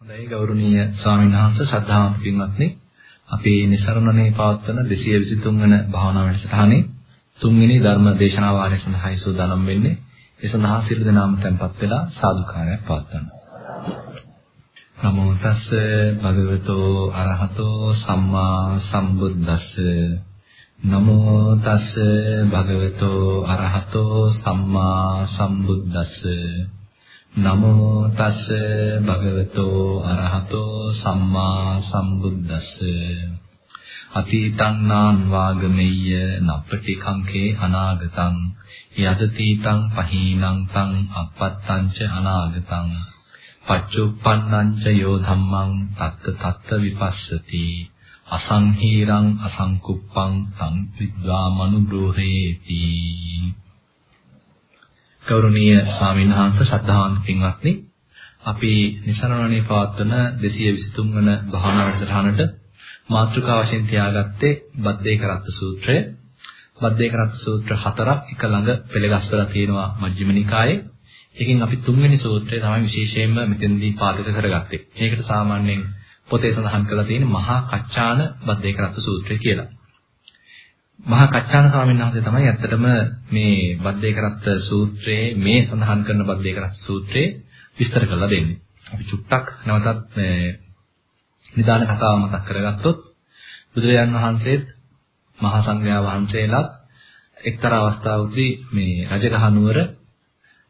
හොඳයි ගෞරවනීය ස්වාමීන් වහන්සේ ශ්‍රද්ධාවන්ත පින්වත්නි. අපි નિසරණනේ පවත්වන 223 වන භාවනා වැඩසටහනේ තුන්වෙනි ධර්ම දේශනා වාරය සඳහායි සූදානම් වෙන්නේ. ඒ සඳහා සියලු දෙනාම tempත් වෙලා සාදුකාරයක් පවත්වන්න. නමෝ තස්ස භගවතෝ අරහතෝ සම්මා සම්බුද්දස්ස. නමෝ තස්ස භගවතෝ අරහතෝ සම්මා සම්බුද්දස්ස. නමෝ තස් භගවතෝ අරහතෝ සම්මා සම්බුද්දස්ස. අතීතං නාන් වාගමෙය්‍ය නප්පටි කංකේ අනාගතං යදතීතං පහීනං තං අපත්තං ච අනාගතං. පච්චුප්පන්නං ච යෝ ධම්මං තත්ත තත්ත විපස්සති. අසංහීරං අසංකුප්පං තං විද්වා මනුබ්‍රෝහේති ගෞරවනීය ස්වාමීන් වහන්සේ ශ්‍රද්ධාවන්ත පින්වත්නි අපි නිසරණණේ පවත්වන 223 වන භාවනා වැඩසටහනට මාතෘකා වශයෙන් තියාගත්තේ බද්දේ කරත්ත සූත්‍රය. බද්දේ කරත්ත සූත්‍ර හතරක් එක ළඟ පෙළගස්වලා තියෙනවා මජ්ක්‍ධිම නිකායේ. ඒකෙන් අපි තුන්වෙනි සූත්‍රය තමයි විශේෂයෙන්ම මෙතෙන්දී පාදක කරගත්තේ. ඒකට සාමාන්‍යයෙන් පොතේ සඳහන් කරලා තියෙන මහා කච්චාන බද්දේ කරත්ත සූත්‍රය කියලා. මහා කච්චාන ස්වාමීන් වහන්සේ තමයි ඇත්තටම මේ බද්දේ කරත්ත සූත්‍රයේ මේ සඳහන් කරන බද්දේ කරත්ත සූත්‍රයේ විස්තර කරලා දෙන්නේ. අපි චුට්ටක් නැවතත් නිදාන කතාව මතක් කරගත්තොත් බුදුරජාන් වහන්සේත් මහා සංඝයා වහන්සේලාත් එක්තරා අවස්ථාවකදී මේ රජගහ නුවර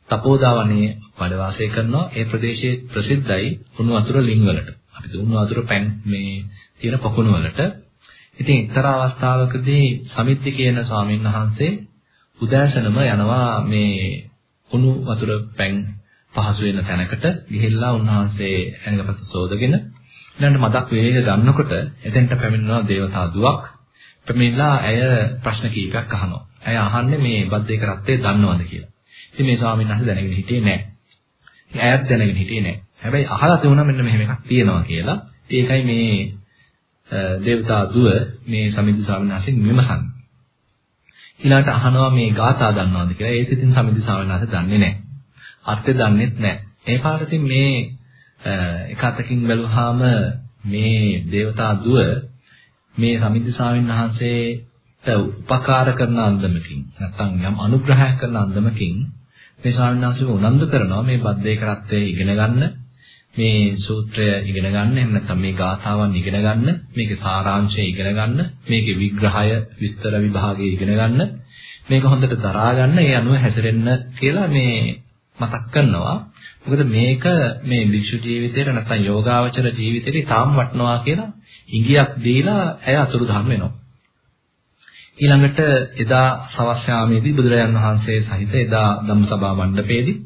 තපෝදාවනයේ වැඩ වාසය කරනවා. ඒ ප්‍රදේශයේ ප්‍රසිද්ධයි උණු වතුර ලිං වලට. අපි උණු වතුර පැන් මේ තියෙන පොකුණු වලට ඉතින් එක්තරා අවස්ථාවකදී සමිද්දි කියන ස්වාමීන් වහන්සේ උදෑසනම යනවා මේ කුණු වතුර පැන් පහසු වෙන තැනකට ගිහිල්ලා උන්වහන්සේ ඇඟපත සෝදගෙන ඊළඟට මදක් වේග ගන්නකොට එතෙන්ට පැමිණෙනවා දේවතා දුවක් පැමිණලා ඇය ප්‍රශ්න කීපයක් අහනවා. ඇය අහන්නේ මේ බද්දේ කරත්තේ දන්නවද කියලා. ඉතින් මේ ස්වාමීන් වහන්සේ දැනගෙන හිටියේ නැහැ. ඇයත් දැනගෙන හිටියේ නැහැ. හැබැයි අහලා තියුණා මෙන්න මෙහෙම එකක් තියෙනවා කියලා. ඒකයි මේ දේවතා දුව මේ සමිද්ද ස්වාමීන් වහන්සේගෙන් විමසන්නේ. ඊළඟට අහනවා මේ ගාථා දන්නවද කියලා. ඒ සිතින් සමිද්ද ස්වාමීන් වහන්සේ දන්නේ නැහැ. අර්ථය දන්නේත් නැහැ. ඒ පාරතින් මේ එක අතකින් බැලුවාම මේ දේවතා දුව මේ සමිද්ද ස්වාමීන් වහන්සේට උපකාර කරන අන්දමකින් නැත්නම් යම් අනුග්‍රහයක් කරන අන්දමකින් මේ ස්වාමීන් වහන්සේව උනන්දු කරනවා මේ බද්දේ කරත්තේ ඉගෙන ගන්න මේ සූත්‍රය ඉගෙන ගන්න. එහෙම නැත්නම් මේ ගාථාවන් ඉගෙන ගන්න. මේකේ සාරාංශය ඉගෙන ගන්න. මේකේ විග්‍රහය විස්තර විභාගය ඉගෙන ගන්න. මේක හොඳට දරා ගන්න. ඒ අනුව හැසිරෙන්න කියලා මේ මතක් කරනවා. මොකද මේක මේ භික්ෂු ජීවිතේට නැත්නම් යෝගාවචර ජීවිතේට තාම වටනවා කියලා ඉඟියක් දීලා ඇය අතුරුදහන් වෙනවා. ඊළඟට එදා සවස් යාමේදී බුදුරජාන් වහන්සේ සහිත එදා ධම්මසභා මණ්ඩපයේදී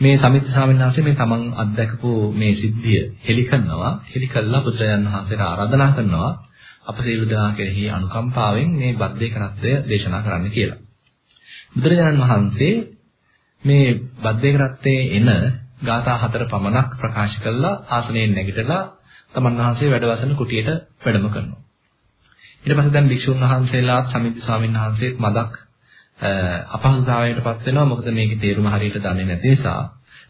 මේ සමිත් ස්වාමීන් වහන්සේ මේ තමන් අත්දැකපු මේ සිද්ධිය හෙලි කරනවා හෙලි කළා බුදුරජාණන් වහන්සේට ආරාධනා කරනවා අප සියලු දෙනා කෙරෙහි අනුකම්පාවෙන් මේ බද්දේ කරත්තය දේශනා කරන්න කියලා. බුදුරජාණන් වහන්සේ මේ බද්දේ කරත්තේ එන ගාථා හතර පමණක් ප්‍රකාශ කළා ආසනයෙන් නැගිටලා තමන් වහන්සේ වැඩවසන කුටියට වැඩම කරනවා. ඊට පස්සේ දැන් භික්ෂුන් වහන්සේලා සමිත් ස්වාමීන් වහන්සේත් මදක් අපහසුතාවයකටපත් වෙනවා මොකද මේකේ තේරුම හරියට දන්නේ නැති නිසා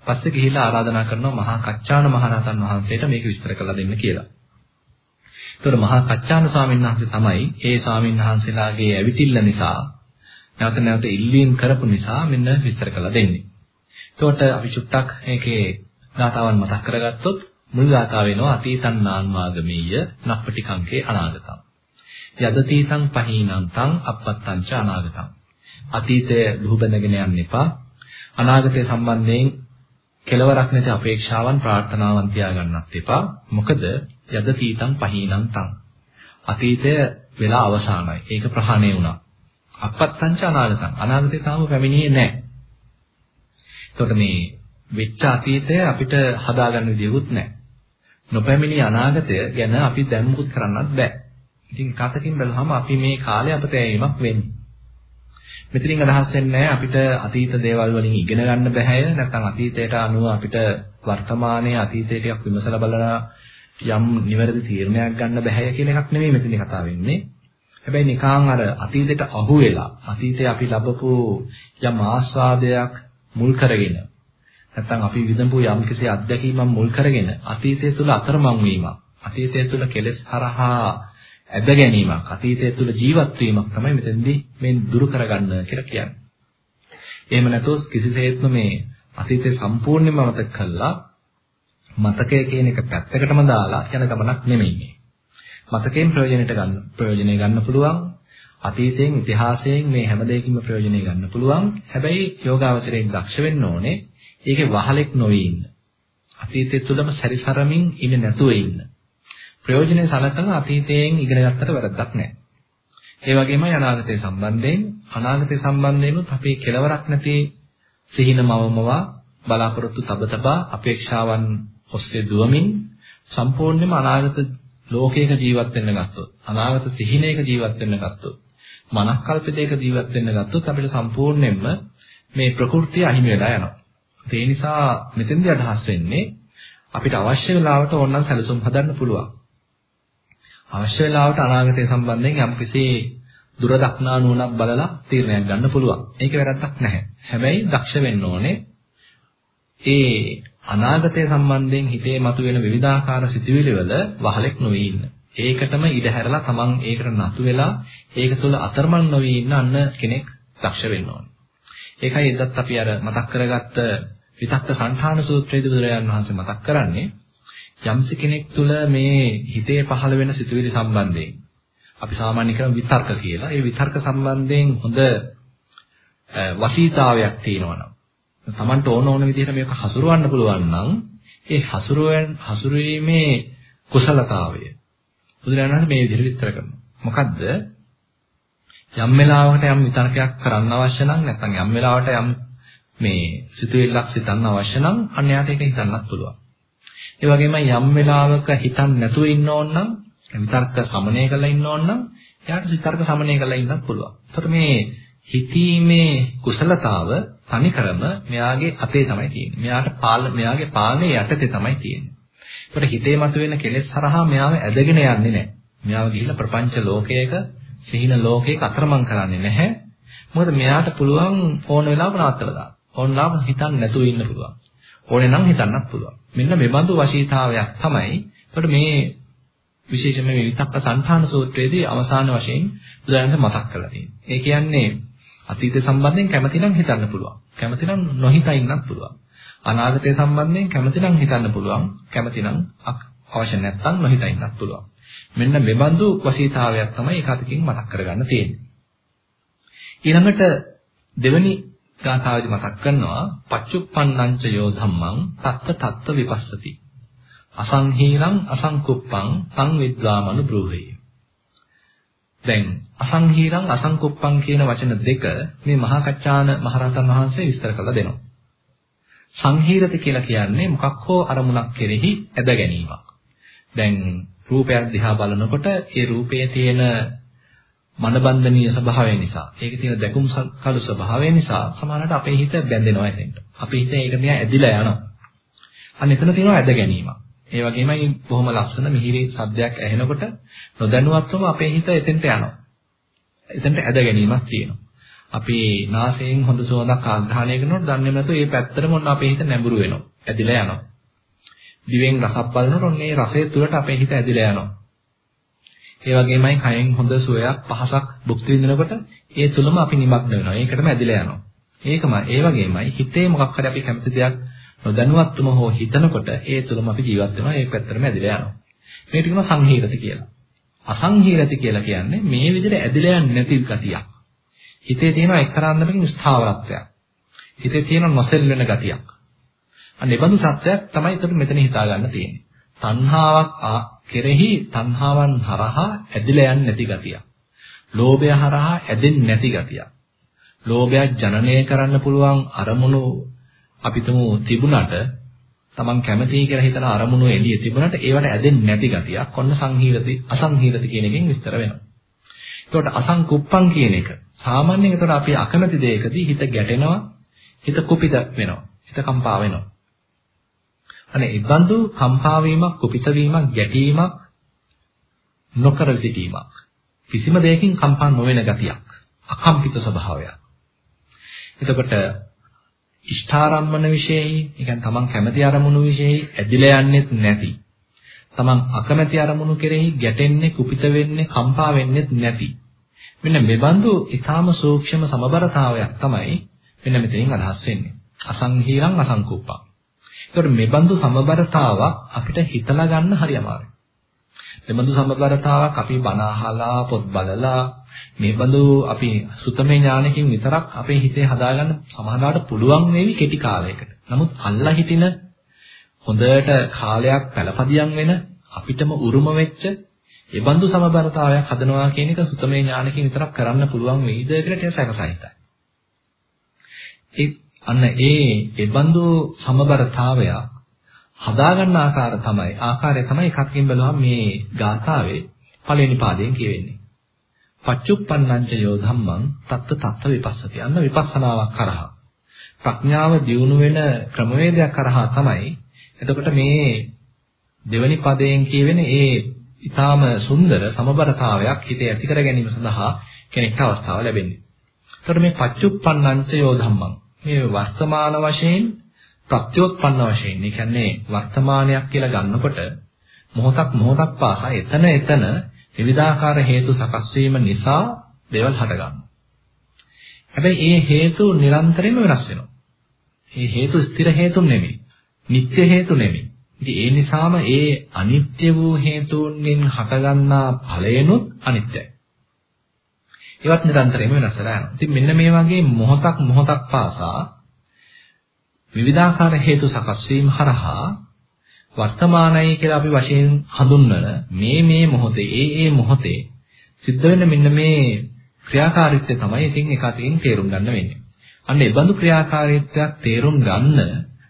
පස්සේ ගිහිල්ලා ආරාධනා කරනවා මහා කච්චාන මහරහතන් වහන්සේට මේක විස්තර කරලා දෙන්න කියලා. ඒතකොට මහා කච්චාන ස්වාමීන් වහන්සේ තමයි ඒ ස්වාමීන් වහන්සේලාගේ ඇවිතිල්ල නිසා නැවත නැවත ඉල්ලීම් කරපු නිසා මෙන්න විස්තර කරලා දෙන්නේ. එතකොට අපි චුට්ටක් මේකේ ගාතාවන් මතක් කරගත්තොත් මුල් ගාතාව වෙනවා අතීතං නාන්වාගමීය නප්පටිකංකේ අනාගතං. යදතීතං පහීනං තං අපත්තං ච අනාගතං. අතීතය ලුහුබැඳගෙන යන්න එපා. අනාගතය සම්බන්ධයෙන් කෙලවරක් නැති අපේක්ෂාවන් ප්‍රාර්ථනාවන් තියාගන්නත් එපා. මොකද යද තීතං පහීනං තං. අතීතය වෙලා අවසానයි. ඒක ප්‍රහාණය වුණා. අපත්තංච අනාගතං. අනාගතේ තාම පැමිණියේ නැහැ. එතකොට මේ වෙච්ච අතීතය අපිට හදාගන්න විදියකුත් නැහැ. නොපැමිණි අනාගතය ගැන අපි දැන් මුකුත් කරන්නත් බෑ. ඉතින් කතකින් බැලුවම අපි මේ කාලේ අපතේ ඇීමක් වෙන්නේ. මෙතනින් අදහස් වෙන්නේ අපිට අතීත දේවල් වලින් ඉගෙන ගන්න බෑ නැත්නම් අතීතයට අනුව අපිට වර්තමානයේ අතීතය ටිකක් විමසලා බලලා යම් නිවැරදි තීරණයක් ගන්න බෑ කියන එකක් නෙමෙයි මෙතන කතා වෙන්නේ. හැබැයි නිකං අර අතීතයට අහු වෙලා අතීතයේ අපි ලැබපු යම් ආස්වාදයක් මුල් කරගෙන නැත්නම් අපි විඳපු යම්කිසි අත්දැකීමක් මුල් කරගෙන අතීතය තුළ අතරමං වීමක් අතීතය තුළ කෙලෙස් හරහා ඇද ගැනීමක් අතීතය තුළ ජීවත් වීමක් තමයි මෙතෙන්දී මේ දුරු කරගන්න කියලා කියන්නේ. එහෙම නැතොත් කිසිසේත්ම මේ අතීතය සම්පූර්ණයෙන්ම මතක කළා මතකය කියන එක පැත්තකටම දාලා යන ගමනක් නෙමෙයි මේ. මතකයෙන් ප්‍රයෝජනෙට ගන්න ප්‍රයෝජනෙ ගන්න පුළුවන් අතීතයෙන් ඉතිහාසයෙන් මේ හැම දෙයකින්ම ප්‍රයෝජනෙ ගන්න පුළුවන්. හැබැයි යෝගාවචරයෙන් දක්ෂ වෙන්න ඕනේ ඒකේ වහලෙක් නොවී ඉන්න. අතීතය තුළම සැරිසරමින් ඉන්නේ නැතුව ඉන්න. ප්‍රයෝජනෙ සලකලා අතීතයෙන් ඉගෙන ගත්තට වැරද්දක් නැහැ. ඒ වගේමයි අනාගතය සම්බන්ධයෙන් අනාගතය සම්බන්ධයෙන්ුත් අපි කෙලවරක් නැති සිහින මවමවා බලාපොරොත්තු තබ තබා අපේක්ෂාවන් ඔස්සේ දුවමින් සම්පූර්ණයෙන්ම අනාගත ලෝකයක ජීවත් වෙන්න ගත්තොත් අනාගත සිහිනයක ජීවත් වෙන්න ගත්තොත් මනස්කල්පිතයක ජීවත් වෙන්න ගත්තොත් අපිට සම්පූර්ණයෙන්ම මේ ප්‍රകൃතිය අහිමි වෙලා යනවා. ඒ නිසා මෙතෙන්දී අදහස් වෙන්නේ අපිට අවශ්‍ය වෙලාවට ඕනනම් සැලසුම් හදන්න පුළුවන්. අවශ්‍ය වෙලාවට අනාගතය සම්බන්ධයෙන් යම්කිසි දුර දක්නා නුවණක් බලලා තීරණයක් ගන්න පුළුවන්. ඒක වැරද්දක් නැහැ. හැබැයි දක්ෂ වෙන්න ඕනේ ඒ අනාගතය සම්බන්ධයෙන් හිතේ මතුවෙන විවිධාකාර සිතුවිලි වල වහලෙක් නොවී ඉන්න. ඒකටම ඉඩ හැරලා තමන් ඒකට නතු වෙලා ඒක තුළ අතරමං නොවී ඉන්න අන්න කෙනෙක් දක්ෂ වෙන්න ඕනේ. ඒකයි එදත් අපි අර මතක් කරගත්ත විතක්ක සංඨාන සූත්‍රයේදී බුදුරජාණන් වහන්සේ මතක් කරන්නේ යම්සි කෙනෙක් තුළ මේ හිතේ පහළ වෙන සිතුවිලි සම්බන්ධයෙන් අපි සාමාන්‍ය කරන විතර්ක කියලා. ඒ විතර්ක සම්බන්ධයෙන් හොඳ වසීතාවයක් තියෙනවා තමන්ට ඕන ඕන විදිහට මේක හසුරවන්න පුළුවන් නම් ඒ හසුරුවෙන් හසුරුවීමේ කුසලතාවය බුදුරජාණන් වහන්සේ මේ විදිහට විස්තර කරනවා. මොකද්ද? යම් වෙලාවකට යම් විතර්කයක් කරන්න අවශ්‍ය නම් නැත්නම් යම් වෙලාවට යම් මේ සිතුවිල්ලක් සිතන්න අවශ්‍ය නම් අන්‍යයට ඒක හිතන්නත් පුළුවන්. ඒ වගේම යම් වෙලාවක හිතන්න නැතුව ඉන්න ඕන නම් විතර්ක සමනය කරලා ඉන්න ඕන නම් එයාට විතර්ක සමනය කරලා ඉන්නත් පුළුවන්. එතකොට මේ හිතීමේ කුසලතාව තනිකරම මෙයාගේ අතේ තමයි තියෙන්නේ. මෙයාට පාල මෙයාගේ පාලනයේ යටතේ තමයි තියෙන්නේ. ඒකට හිතේ මතුවෙන කෙලෙස් හරහා මෙයාව ඇදගෙන යන්නේ නැහැ. මෙයාව ගිහිල්ලා ප්‍රපංච ලෝකයක සිහින ලෝකයක අතරමං කරන්නේ නැහැ. මොකද මෙයාට පුළුවන් ඕන වෙලාවක නවත්තලා දාන්න. ඕන වෙලාවක හිතන්නේ නැතුව ඉන්න පුළුවන්. ඕනේ නම් හිතන්නත් පුළුවන්. මෙන්න මේ බඳු වශීතාවයක් තමයි. එතකොට මේ විශේෂයෙන්ම මේ විතක්ක සංඛාන සූත්‍රයේදී අවසාන වශයෙන් බුදුරජාණන් මතක් කරලා තියෙනවා. ඒ කියන්නේ අතීතය සම්බන්ධයෙන් කැමතිනම් හිතන්න පුළුවන්. කැමතිනම් නොහිතා ඉන්නත් පුළුවන්. අනාගතය සම්බන්ධයෙන් කැමතිනම් හිතන්න පුළුවන්. කැමතිනම් අවශ්‍ය නැත්නම් නොහිතා ඉන්නත් පුළුවන්. මෙන්න මෙබඳු වශීතාවයක් තමයි ඒකතකින් මතක් කරගන්න තියෙන්නේ. ඊළඟට දෙවනි ගාථාවේදී මතක් කරනවා පච්චුප්පන්නංච යෝ ධම්මං තත්ත තත්ත විපස්සති. අසංහීනං අසංකුප්පං තං විද්වාමනු බ්‍රූහේ. දැන් අසංහීරං අසංකුප්පං කියන වචන දෙක මේ මහා කච්චාන මහරහතන් වහන්සේ විස්තර කරලා දෙනවා. සංහීරති කියලා කියන්නේ මොකක් හෝ අරමුණක් කෙරෙහි ඇද ගැනීමක්. දැන් රූපයක් දිහා බලනකොට ඒ රූපයේ තියෙන මනබන්ධනීය ස්වභාවය නිසා, ඒකේ තියෙන දැකුම් කළු ස්වභාවය නිසා සමහරවිට අපේ හිත බැඳෙනවා එතෙන්ට. අපේ හිත ඒකට මෙයා ඇදිලා යනවා. අන්න එතන තියෙනවා ඇද ගැනීමක්. ඒ වගේමයි බොහොම ලස්සන මිහිරි සද්දයක් ඇහෙනකොට නොදැනුවත්වම අපේ හිත එතෙන්ට යනවා. එතෙන්ට ඇද ගැනීමක් තියෙනවා. අපි නාසයෙන් හොඳ සුවඳක් ආග්‍රහණය කරනකොට දන්නේ නැතුව ඒ පැත්තටම ඔන්න අපේ හිත නැඹුරු වෙනවා. ඇදිලා යනවා. දිවෙන් රසක් බලනකොට ඔන්න ඒ රසය තුළට අපේ හිත ඇදිලා යනවා. ඒ වගේමයි කයෙන් හොඳ සුවයක් පහසක් භුක්ති විඳිනකොට ඒ තුලම අපි නිමග්න වෙනවා. ඒකටම ඇදිලා යනවා. ඒකම ඒ වගේමයි හිතේ මොකක් හරි අපි කැමති දෙයක් නොදැනුවත්වම හෝ හිතනකොට ඒ තුලම අපි ජීවත් වෙනවා ඒ පැත්තටම ඇදිලා යනවා. මේකට කියනවා සංහීරති කියලා. අසංහීරති කියලා කියන්නේ මේ විදිහට ඇදිලා යන්නේ නැති ගතියක්. හිතේ තියෙන එක්තරාන්දමකින් ස්ථාවරත්වයක්. හිතේ තියෙන නොසෙල් වෙන ගතියක්. අන්න ඒ බඳු සත්‍යයක් තමයි ඒකට මෙතන හිතා ගන්න තියෙන්නේ. තණ්හාවක් කෙරෙහි තණ්හාවන් හරහා ඇදිලා යන්නේ නැති ගතියක්. ලෝභය හරහා ඇදෙන්නේ නැති ගතියක්. ලෝභයක් ජනනය කරන්න පුළුවන් අරමුණු අපිටම තිබුණට Taman කැමතියි කියලා හිතන අරමුණු එළිය තිබුණට ඒවට ඇදෙන්නේ නැති ගතියක් ඔන්න සංහීරති අසංහීරති කියන එකෙන් විස්තර වෙනවා. එතකොට අසංකුප්පං කියන එක සාමාන්‍යයෙන් එතකොට අපි අකමැති දෙයකදී හිත ගැටෙනවා හිත කුපිත වෙනවා හිත කම්පා වෙනවා. අනේ ඉබඳු කම්පා වීමක් කුපිත වීමක් ගැටීමක් නොකර සිටීමක් කිසිම දෙයකින් කම්පා නොවන ගතියක් අකම්පිත ස්වභාවයක්. එතකොට ඉෂ්ඨාරම්මන විශේෂයි, ඒ කියන්නේ තමන් කැමති අරමුණු විශේෂයි ඇදිලා යන්නෙත් නැති. තමන් අකමැති අරමුණු කෙරෙහි ගැටෙන්නේ, කුපිත වෙන්නේ, කම්පා වෙන්නෙත් නැති. මෙන්න මෙබඳු ඊටාම සූක්ෂම සමබරතාවයක් තමයි මෙන්න මෙතනින් අදහස් වෙන්නේ. අසංහීරං අසංකූපං. ඒකට මෙබඳු සමබරතාවක් අපිට හිතලා ගන්න හරි අමාරුයි. මෙබඳු සමබරතාවක් අපි බණ අහලා පොත් බලලා මේබඳු අපි සුතමේ ඥානකින් විතරක් අපේ හිතේ හදාගන්න සමාදාට පුළුවන් වේවි කෙටි කාලයකට. නමුත් අල්ලා හිටින හොඳට කාලයක් පළපදියම් වෙන අපිටම උරුම වෙච්ච ඒ බඳු සමබරතාවයක් හදනවා කියන එක සුතමේ ඥානකින් විතරක් කරන්න පුළුවන් වෙයිද කියලා ටික සැකසහිතයි. ඒ අන්න ඒ ඒ බඳු සමබරතාවය හදාගන්න ආකාර තමයි ආකාරය තමයි එකකින් බලුවම මේ ගාථාවේ පළවෙනි පාදයෙන් කියවෙන්නේ. පච්චුප්පන්නංච යෝ ධම්මං තත්ත තත්ත විපස්සති. අන්න විපස්සනාවක් කරහා. ප්‍රඥාව දියුණු වෙන ක්‍රමවේදයක් කරහා තමයි එතකොට මේ දෙවනි පදයෙන් කියවෙන ඒ ඊටාම සුන්දර සමබරතාවයක් හිතේ ඇති කර ගැනීම සඳහා කෙනෙක්ට අවස්ථාව ලැබෙන්නේ. එතකොට මේ පච්චුප්පන්නංච යෝ ධම්මං මේ වර්තමාන වශයෙන් ප්‍රත්‍යෝත්පන්න වශයෙන්, ඒ කියන්නේ වර්තමානයක් කියලා ගන්නකොට මොහොතක් මොහොතක් පාසා එතන එතන විවිධාකාර හේතු සකස් වීම නිසා දේවල් හටගන්නවා. හැබැයි මේ හේතු නිරන්තරයෙන්ම වෙනස් වෙනවා. මේ හේතු ස්ථිර හේතු නෙමෙයි. නිත්‍ය හේතු නෙමෙයි. ඉතින් ඒ නිසාම ඒ අනිත්‍ය වූ හේතුන්ගෙන් හටගන්නා ඵලයනොත් අනිත්‍යයි. ඒවත් නිරන්තරයෙන්ම වෙනස් වෙලා යනවා. ඉතින් මෙන්න මේ වගේ මොහොතක් මොහොතක් පාසා විවිධාකාර හේතු සකස් වීම හරහා වර්තමානයි කියලා අපි වශයෙන් හඳුන්වන මේ මේ මොහොතේ ඒ ඒ මොහොතේ සිද්ධ වෙන මෙන්න මේ ක්‍රියාකාරීත්වය තමයි ඉතින් එක අතකින් තේරුම් ගන්න වෙන්නේ. අන්න ඒ බඳු ක්‍රියාකාරීත්වයක් තේරුම් ගන්න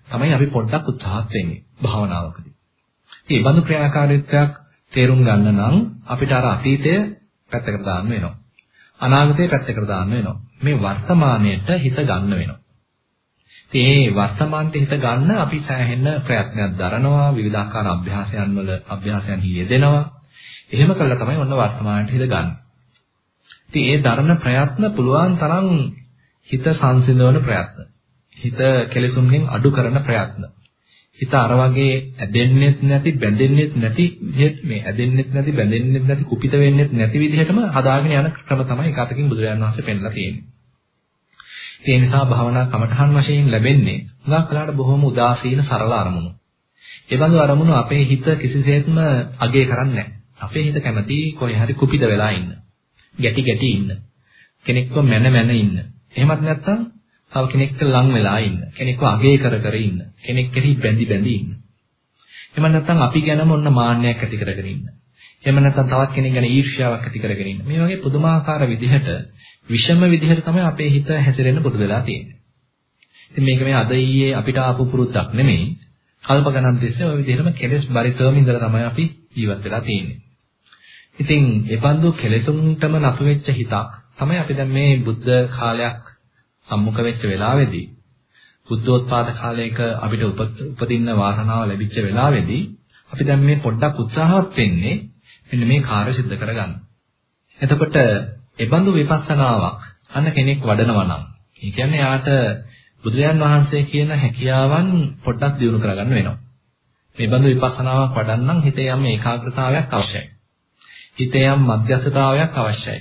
තමයි අපි පොඩ්ඩක් උත්සාහත් වෙන්නේ භාවනාවකදී. මේ බඳු ක්‍රියාකාරීත්වයක් තේරුම් ගන්න නම් අපිට අර අතීතය පැත්තකට දාන්න වෙනවා. අනාගතය පැත්තකට දාන්න වෙනවා. මේ වර්තමානයට හිත ගන්න වෙනවා. ඉතින් මේ වර්තමානට හිත ගන්න අපි සෑහෙන ප්‍රයත්නයක් දරනවා විවිධාකාර අභ්‍යාසයන් වල අභ්‍යාසයන් යෙදෙනවා. එහෙම කළා තමයි ඔන්න වර්තමානට හිත ගන්න. ඉතින් ඒ දරන ප්‍රයත්න පුළුවන් තරම් හිත සංසිඳවන ප්‍රයත්න. හිත කෙලෙසුන්ගෙන් අඩු කරන ප්‍රයත්න. හිත අර වගේ ඇදෙන්නෙත් නැති බැඳෙන්නෙත් නැති විදිහට මේ ඇදෙන්නෙත් නැති බැඳෙන්නෙත් නැති කුපිත වෙන්නෙත් නැති විදිහටම හදාගෙන යන ක්‍රම තමයි එකතකින් බුදුරජාණන් වහන්සේ පෙන්ලා තියෙන්නේ. ඒ නිසා භාවනා කමඨහන් වශයෙන් ලැබෙන්නේ හුඟක් කලකට බොහොම උදාසීන සරල අරමුණු. ඒ බඳු අරමුණු අපේ හිත කිසිසේත්ම අගය කරන්නේ නැහැ. අපේ හිත කැමති කොහේ හරි කුපිත වෙලා ඉන්න. ගැටි ගැටි ඉන්න. කෙනෙක්ව මැන මැන ඉන්න. එහෙමත් නැත්නම් තව කෙනෙක්ට ලං වෙලා ඉන්න. කෙනෙක්ව අගය කර කර ඉන්න. කෙනෙක් කෙරෙහි බැඳි බැඳි ඉන්න. එහෙම නැත්නම් අපි ගැනම ඔන්න මාන්නයක් ඇති කරගෙන ඉන්න. එහෙම නැත්නම් තවත් කෙනෙක් ගැන ඊර්ෂ්‍යාවක් ඇති කරගෙන ඉන්න. මේ වගේ පුදුමාකාර විදිහට විෂම විදිහට තමයි අපේ හිත හැසිරෙන්න පුරුදු වෙලා තියෙන්නේ. ඉතින් මේක මේ අද ඊයේ අපිට ආපු පුරුද්දක් නෙමෙයි. කල්ප ගණන් තිස්සේ ওই විදිහටම කෙලෙස් බරිතවම ඉඳලා තමයි අපි ජීවත් වෙලා තියෙන්නේ. ඉතින් ඒ බඳු කෙලෙසුන්ටම නතු වෙච්ච හිතක් තමයි අපි දැන් මේ බුද්ධ කාලයක් සම්මුඛ වෙච්ච වෙලාවේදී බුද්ධෝත්පාද කාලයක අපිට උපදින්න වාසනාව ලැබිච්ච වෙලාවේදී අපි දැන් මේ පොඩ්ඩක් උත්සාහවත් වෙන්නේ මෙන්න මේ කාර්ය સિદ્ધ කරගන්න. එතකොට එබඳු විපස්සනාවක් අන්න කෙනෙක් වඩනවා නම් ඒ කියන්නේ යාට බුදුරජාන් වහන්සේ කියන හැකියාවන් පොඩ්ඩක් දියුණු කරගන්න වෙනවා. මේ බඳු විපස්සනාවක් වඩන්නම් හිතේ යම් ඒකාග්‍රතාවයක් අවශ්‍යයි. හිතේ යම් මධ්‍යස්ථතාවයක් අවශ්‍යයි.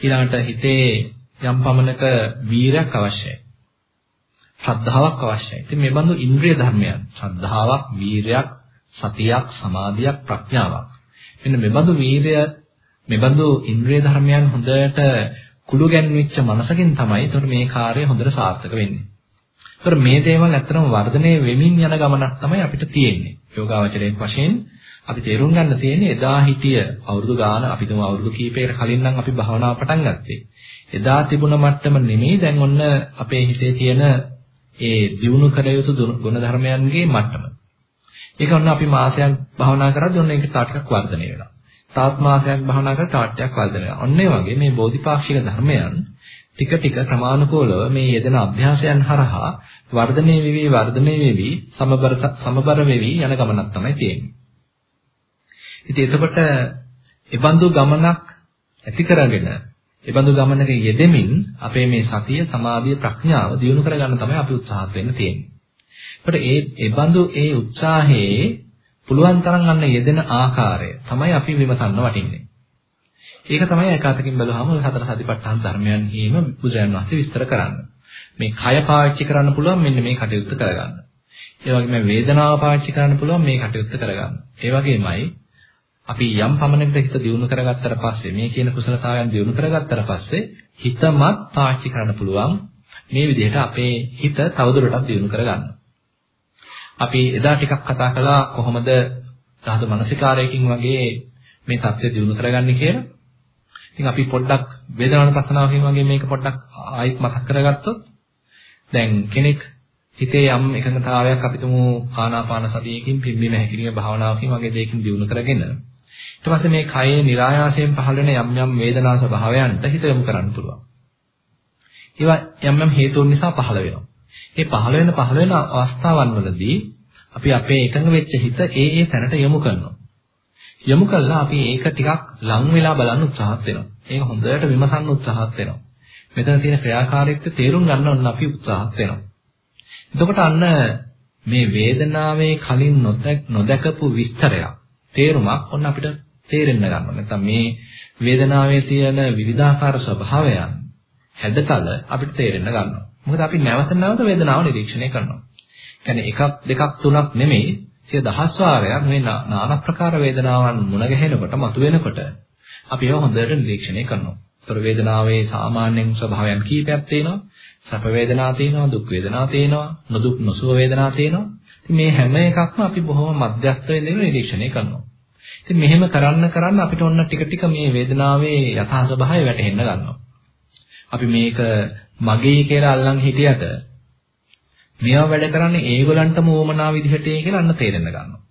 ඊළඟට හිතේ යම් පමණක වීරයක් අවශ්‍යයි. ශ්‍රද්ධාවක් අවශ්‍යයි. ඉතින් මේ බඳු ඉන්ද්‍රිය ධර්මයන් ශ්‍රද්ධාවක්, වීරයක්, සතියක්, සමාධියක්, ප්‍රඥාවක්. මෙන්න මේ බඳු වීරය මෙබඳු ඉන්ද්‍රිය ධර්මයන් හොඳට කුළු ගැන්විච්ච මනසකින් තමයි ඒතර මේ කාර්යය හොඳට සාර්ථක වෙන්නේ. ඒතර මේ දේවල් ඇත්තටම වර්ධනය වෙමින් යන ගමනක් තමයි අපිට තියෙන්නේ. යෝගාවචරයෙන් වශයෙන් අපි තේරුම් ගන්න තියෙන්නේ එදා හිටිය අවුරුදු ගාන අපි තුම අවුරුදු කීපයකට කලින් නම් අපි භාවනාව පටන් ගත්තේ. එදා තිබුණ මට්ටම නෙමෙයි දැන් ඔන්න අපේ හිතේ තියෙන ඒ දියුණු කර යුතු ගුණ ධර්මයන්ගේ මට්ටම. ඒක ඔන්න අපි මාසයක් භාවනා කරද්දී ඔන්න ඒක තා ටිකක් වර්ධනය වෙනවා. තාත් මාසයක් භාවනා කරලා තාට්ටයක් වර්ධනය වෙනවා. ඔන්න ඒ වගේ මේ බෝධිපාක්ෂික ධර්මයන් ටික ටික ක්‍රමානුකූලව මේ යෙදෙන අභ්‍යාසයන් හරහා වර්ධනය වෙවි වර්ධනය වෙවි සමබර සමබර වෙවි යන ගමනක් තමයි තියෙන්නේ. ඉතින් එතකොට ඒබඳු ගමනක් ඇති කරගෙන ඒ බඳු ගමනක යෙදෙමින් අපේ මේ සතිය, සමාධිය, ප්‍රඥාව දියුණු කරගන්න තමයි අපි උත්සාහත් වෙන්න තියෙන්නේ. ඒකට ඒ ඒ බඳු ඒ උත්සාහයේ පුළුවන් තරම් අන්න යෙදෙන ආකාරය තමයි අපි විමසන්න වටින්නේ. ඒක තමයි ඒකාතකින් බැලුවාම සතර සතිපට්ඨාන ධර්මයන් හිම බුදුරජාන් වහන්සේ විස්තර කරන්නේ. මේ කය පාවිච්චි කරන්න පුළුවන් මෙන්න මේ කටයුත්ත කරගන්න. ඒ වගේම වේදනාව පාවිච්චි කරන්න පුළුවන් මේ කටයුත්ත කරගන්න. ඒ වගේමයි අපි යම් පමණකට හිත දියුණු කරගත්තට පස්සේ මේ කියන කුසලතාවයන් දියුණු කරගත්තට පස්සේ හිතමත් පාවිච්චි කරන්න පුළුවන් මේ විදිහට අපේ හිත තවදුරටත් දියුණු කරගන්න. අපි එදා ටිකක් කතා කළා කොහොමද සාධු මානසිකාරයකින් වගේ මේ தත්ත්වය දියුණු කරගන්නේ කියලා. ඉතින් අපි පොඩ්ඩක් වේදනානුපස්සනාවකින් වගේ මේක පොඩ්ඩක් ආයිත් මතක් කරගත්තොත් දැන් කෙනෙක් හිතේ යම් එකඟතාවයක් අපි තුමු ආනාපාන සතියකින් පිම්බීම හැකිරීම භාවනාවකින් වගේ දෙයකින් දියුණු කරගෙන ඊට පස්සේ මේ කයේ નિરાයාසයෙන් පහළ වෙන යම් යම් වේදනා ස්වභාවයන්ට හිත යොමු කරන්න පුළුවන්. ඒවා යම් යම් හේතුන් නිසා පහළ වෙනවා. මේ පහළ වෙන පහළ වෙන අවස්ථාවන් වලදී අපි අපේ එකඟ වෙච්ච හිත ඒ ඒ තැනට යොමු කරනවා. යොමු කළා අපි ඒක ටිකක් ලං වෙලා බලන්න උත්සාහත් වෙනවා. ඒක හොඳට විමසන්න උත්සාහත් වෙනවා. මෙතන තියෙන ක්‍රියාකාරීත්වය තේරුම් ගන්න ඕන අපි උත්සාහත් වෙනවා. එතකොට අන්න මේ වේදනාවේ කලින් නොදකපු විස්තරයක් තේරුමක් ඔන්න අපිට තේරෙන්න ගන්නවා. නැත්නම් මේ වේදනාවේ තියෙන විවිධාකාර ස්වභාවයන් හැඩතල අපිට තේරෙන්න ගන්නවා. මොකද අපි නැවත නැවත වේදනාව නිරීක්ෂණය කරනවා. කියන්නේ එකක් දෙකක් තුනක් නෙමෙයි සිය දහස් වාරයක් මේ নানা ප්‍රකාර වේදනාවන් මුණ ගැහෙනකොට මතුවෙනකොට අපි ඒවා හොඳට නිරීක්ෂණය කරනවා. ඒතර වේදනාවේ සාමාන්‍යයෙන් ස්වභාවයන් කීපයක් තියෙනවා. සැප වේදනා තියෙනවා, දුක් වේදනා තියෙනවා, නොදුක් නොසුව වේදනා තියෙනවා. ඉතින් මේ හැම එකක්ම අපි බොහොම මධ්‍යස්ථ වෙන්න නිරීක්ෂණය කරනවා. ඉතින් මෙහෙම කරන්න කරන්න අපිට ඔන්න ටික ටික මේ වේදනාවේ යථා ස්වභාවය වැටහෙන්න ගන්නවා. අපි මේක මගේ කියලා අල්ලන් හිටියට මේවා වැඩ කරන්නේ ඒගොල්ලන්ටම ඕමනා විදිහට කියලා අන්න තේරෙන්න ගන්නවා.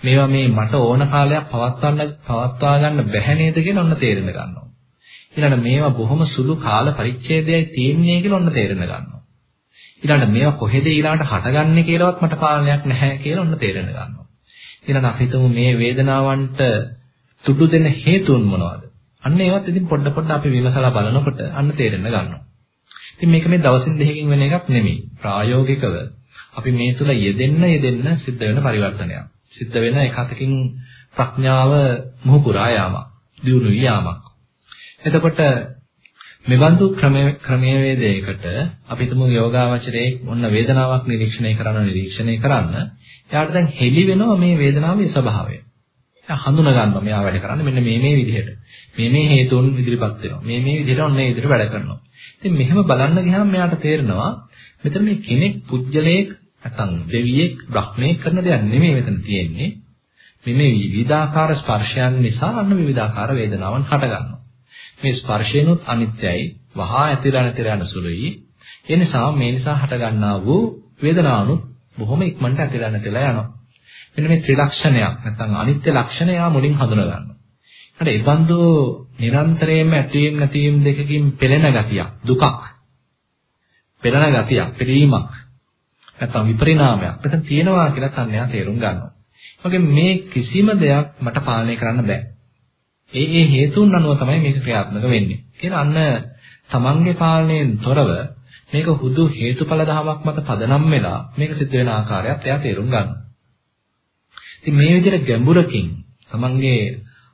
මේවා මේ මට ඕන කාලයක් පවත්වන්න පවත්වා ගන්න බැහැ නේද කියලා ඔන්න තේරෙන්න ගන්නවා. ඊළඟ මේවා බොහොම සුළු කාල පරිච්ඡේදයයි තියෙන්නේ කියලා ඔන්න තේරෙන්න ගන්නවා. ඊළඟ මේවා කොහෙද ඊළඟට හටගන්නේ කියලාවත් මට පාලනයක් නැහැ කියලා ඔන්න තේරෙන්න ගන්නවා. ඊළඟ අපි හිතමු මේ වේදනාවන්ට තුඩු දෙන හේතුන් මොනවද? අන්න ඒවත් ඉතින් පොඩ පොඩ අපි විමසලා බලනකොට අන්න තේරෙන්න ගන්නවා. ඉතින් මේක මේ දවසින් දෙකකින් වෙන එකක් නෙමෙයි. ප්‍රායෝගිකව අපි මේ තුල යෙදෙන්න යෙදෙන්න සිද්ධ වෙන පරිවර්තනයක්. සිද්ධ වෙන එකතකින් ප්‍රඥාව මුහුකුරා යාමක්. දියුණු යාමක්. එතකොට මෙබඳු ක්‍රමයේ වේදයකට අපි තුමු යෝගාවචරයේ ඔන්න වේදනාවක් නිරීක්ෂණය කරන නිරීක්ෂණය කරන්න එයාට දැන් හෙලි වෙනවා මේ වේදනාවේ ස්වභාවය. එයා හඳුන ගන්නවා මෙයා වැඩ කරන්නේ මෙන්න මේ මේ විදිහට. මේ මේ හේතුන් ඉදිරිපත් වෙනවා. මේ මේ විදිහට ඔන්න ඒ විදිහට වැඩ කරනවා. ඉතින් මෙහෙම බලන්න ගියාම මෙයාට තේරෙනවා මෙතන මේ කෙනෙක් පුජ්‍යලයක් නැත්නම් දෙවියෙක් බ්‍රහ්මයෙක් කරන දෙයක් නෙමෙයි මෙතන තියෙන්නේ. මේ මේ විවිධාකාර ස්පර්ශයන් නිසා අන්න විවිධාකාර වේදනාවන් හටගන්නවා. මේ ස්පර්ශයනොත් අනිත්‍යයි වහා ඇතිලා නැතිලා යන සුළුයි. ඒ නිසා මේ නිසා හටගන්නා වූ වේදනාවනුත් බොහොම ඉක්මනට ඇතිලා නැතිලා යනවා. මෙන්න මේ ත්‍රිලක්ෂණයක් නැත්නම් අනිත්‍ය ලක්ෂණය මුලින් හඳුනා ගන්නවා හරි ඒ බඳු නිරන්තරයෙන්ම ඇතිවීම නැතිවීම දෙකකින් පෙළෙන ගතියක් දුකක්. පෙළෙන ගතියක් පිළීමක් නැත්නම් විපරිණාමයක්. මෙතන තියෙනවා කියලා තන්නයා තේරුම් ගන්නවා. වගේ මේ කිසිම දෙයක් මට පාලනය කරන්න බෑ. ඒ ඒ හේතුන් අනුව තමයි මේක ක්‍රියාත්මක වෙන්නේ. කියලා අන්න තමන්ගේ පාලනයෙන් තොරව මේක හුදු හේතුඵල ධමයක් මත පදනම් වෙලා මේක සිද්ධ වෙන ආකාරයත් එයා තේරුම් ගන්නවා. ඉතින් මේ විදිහට ගැඹුරකින් තමන්ගේ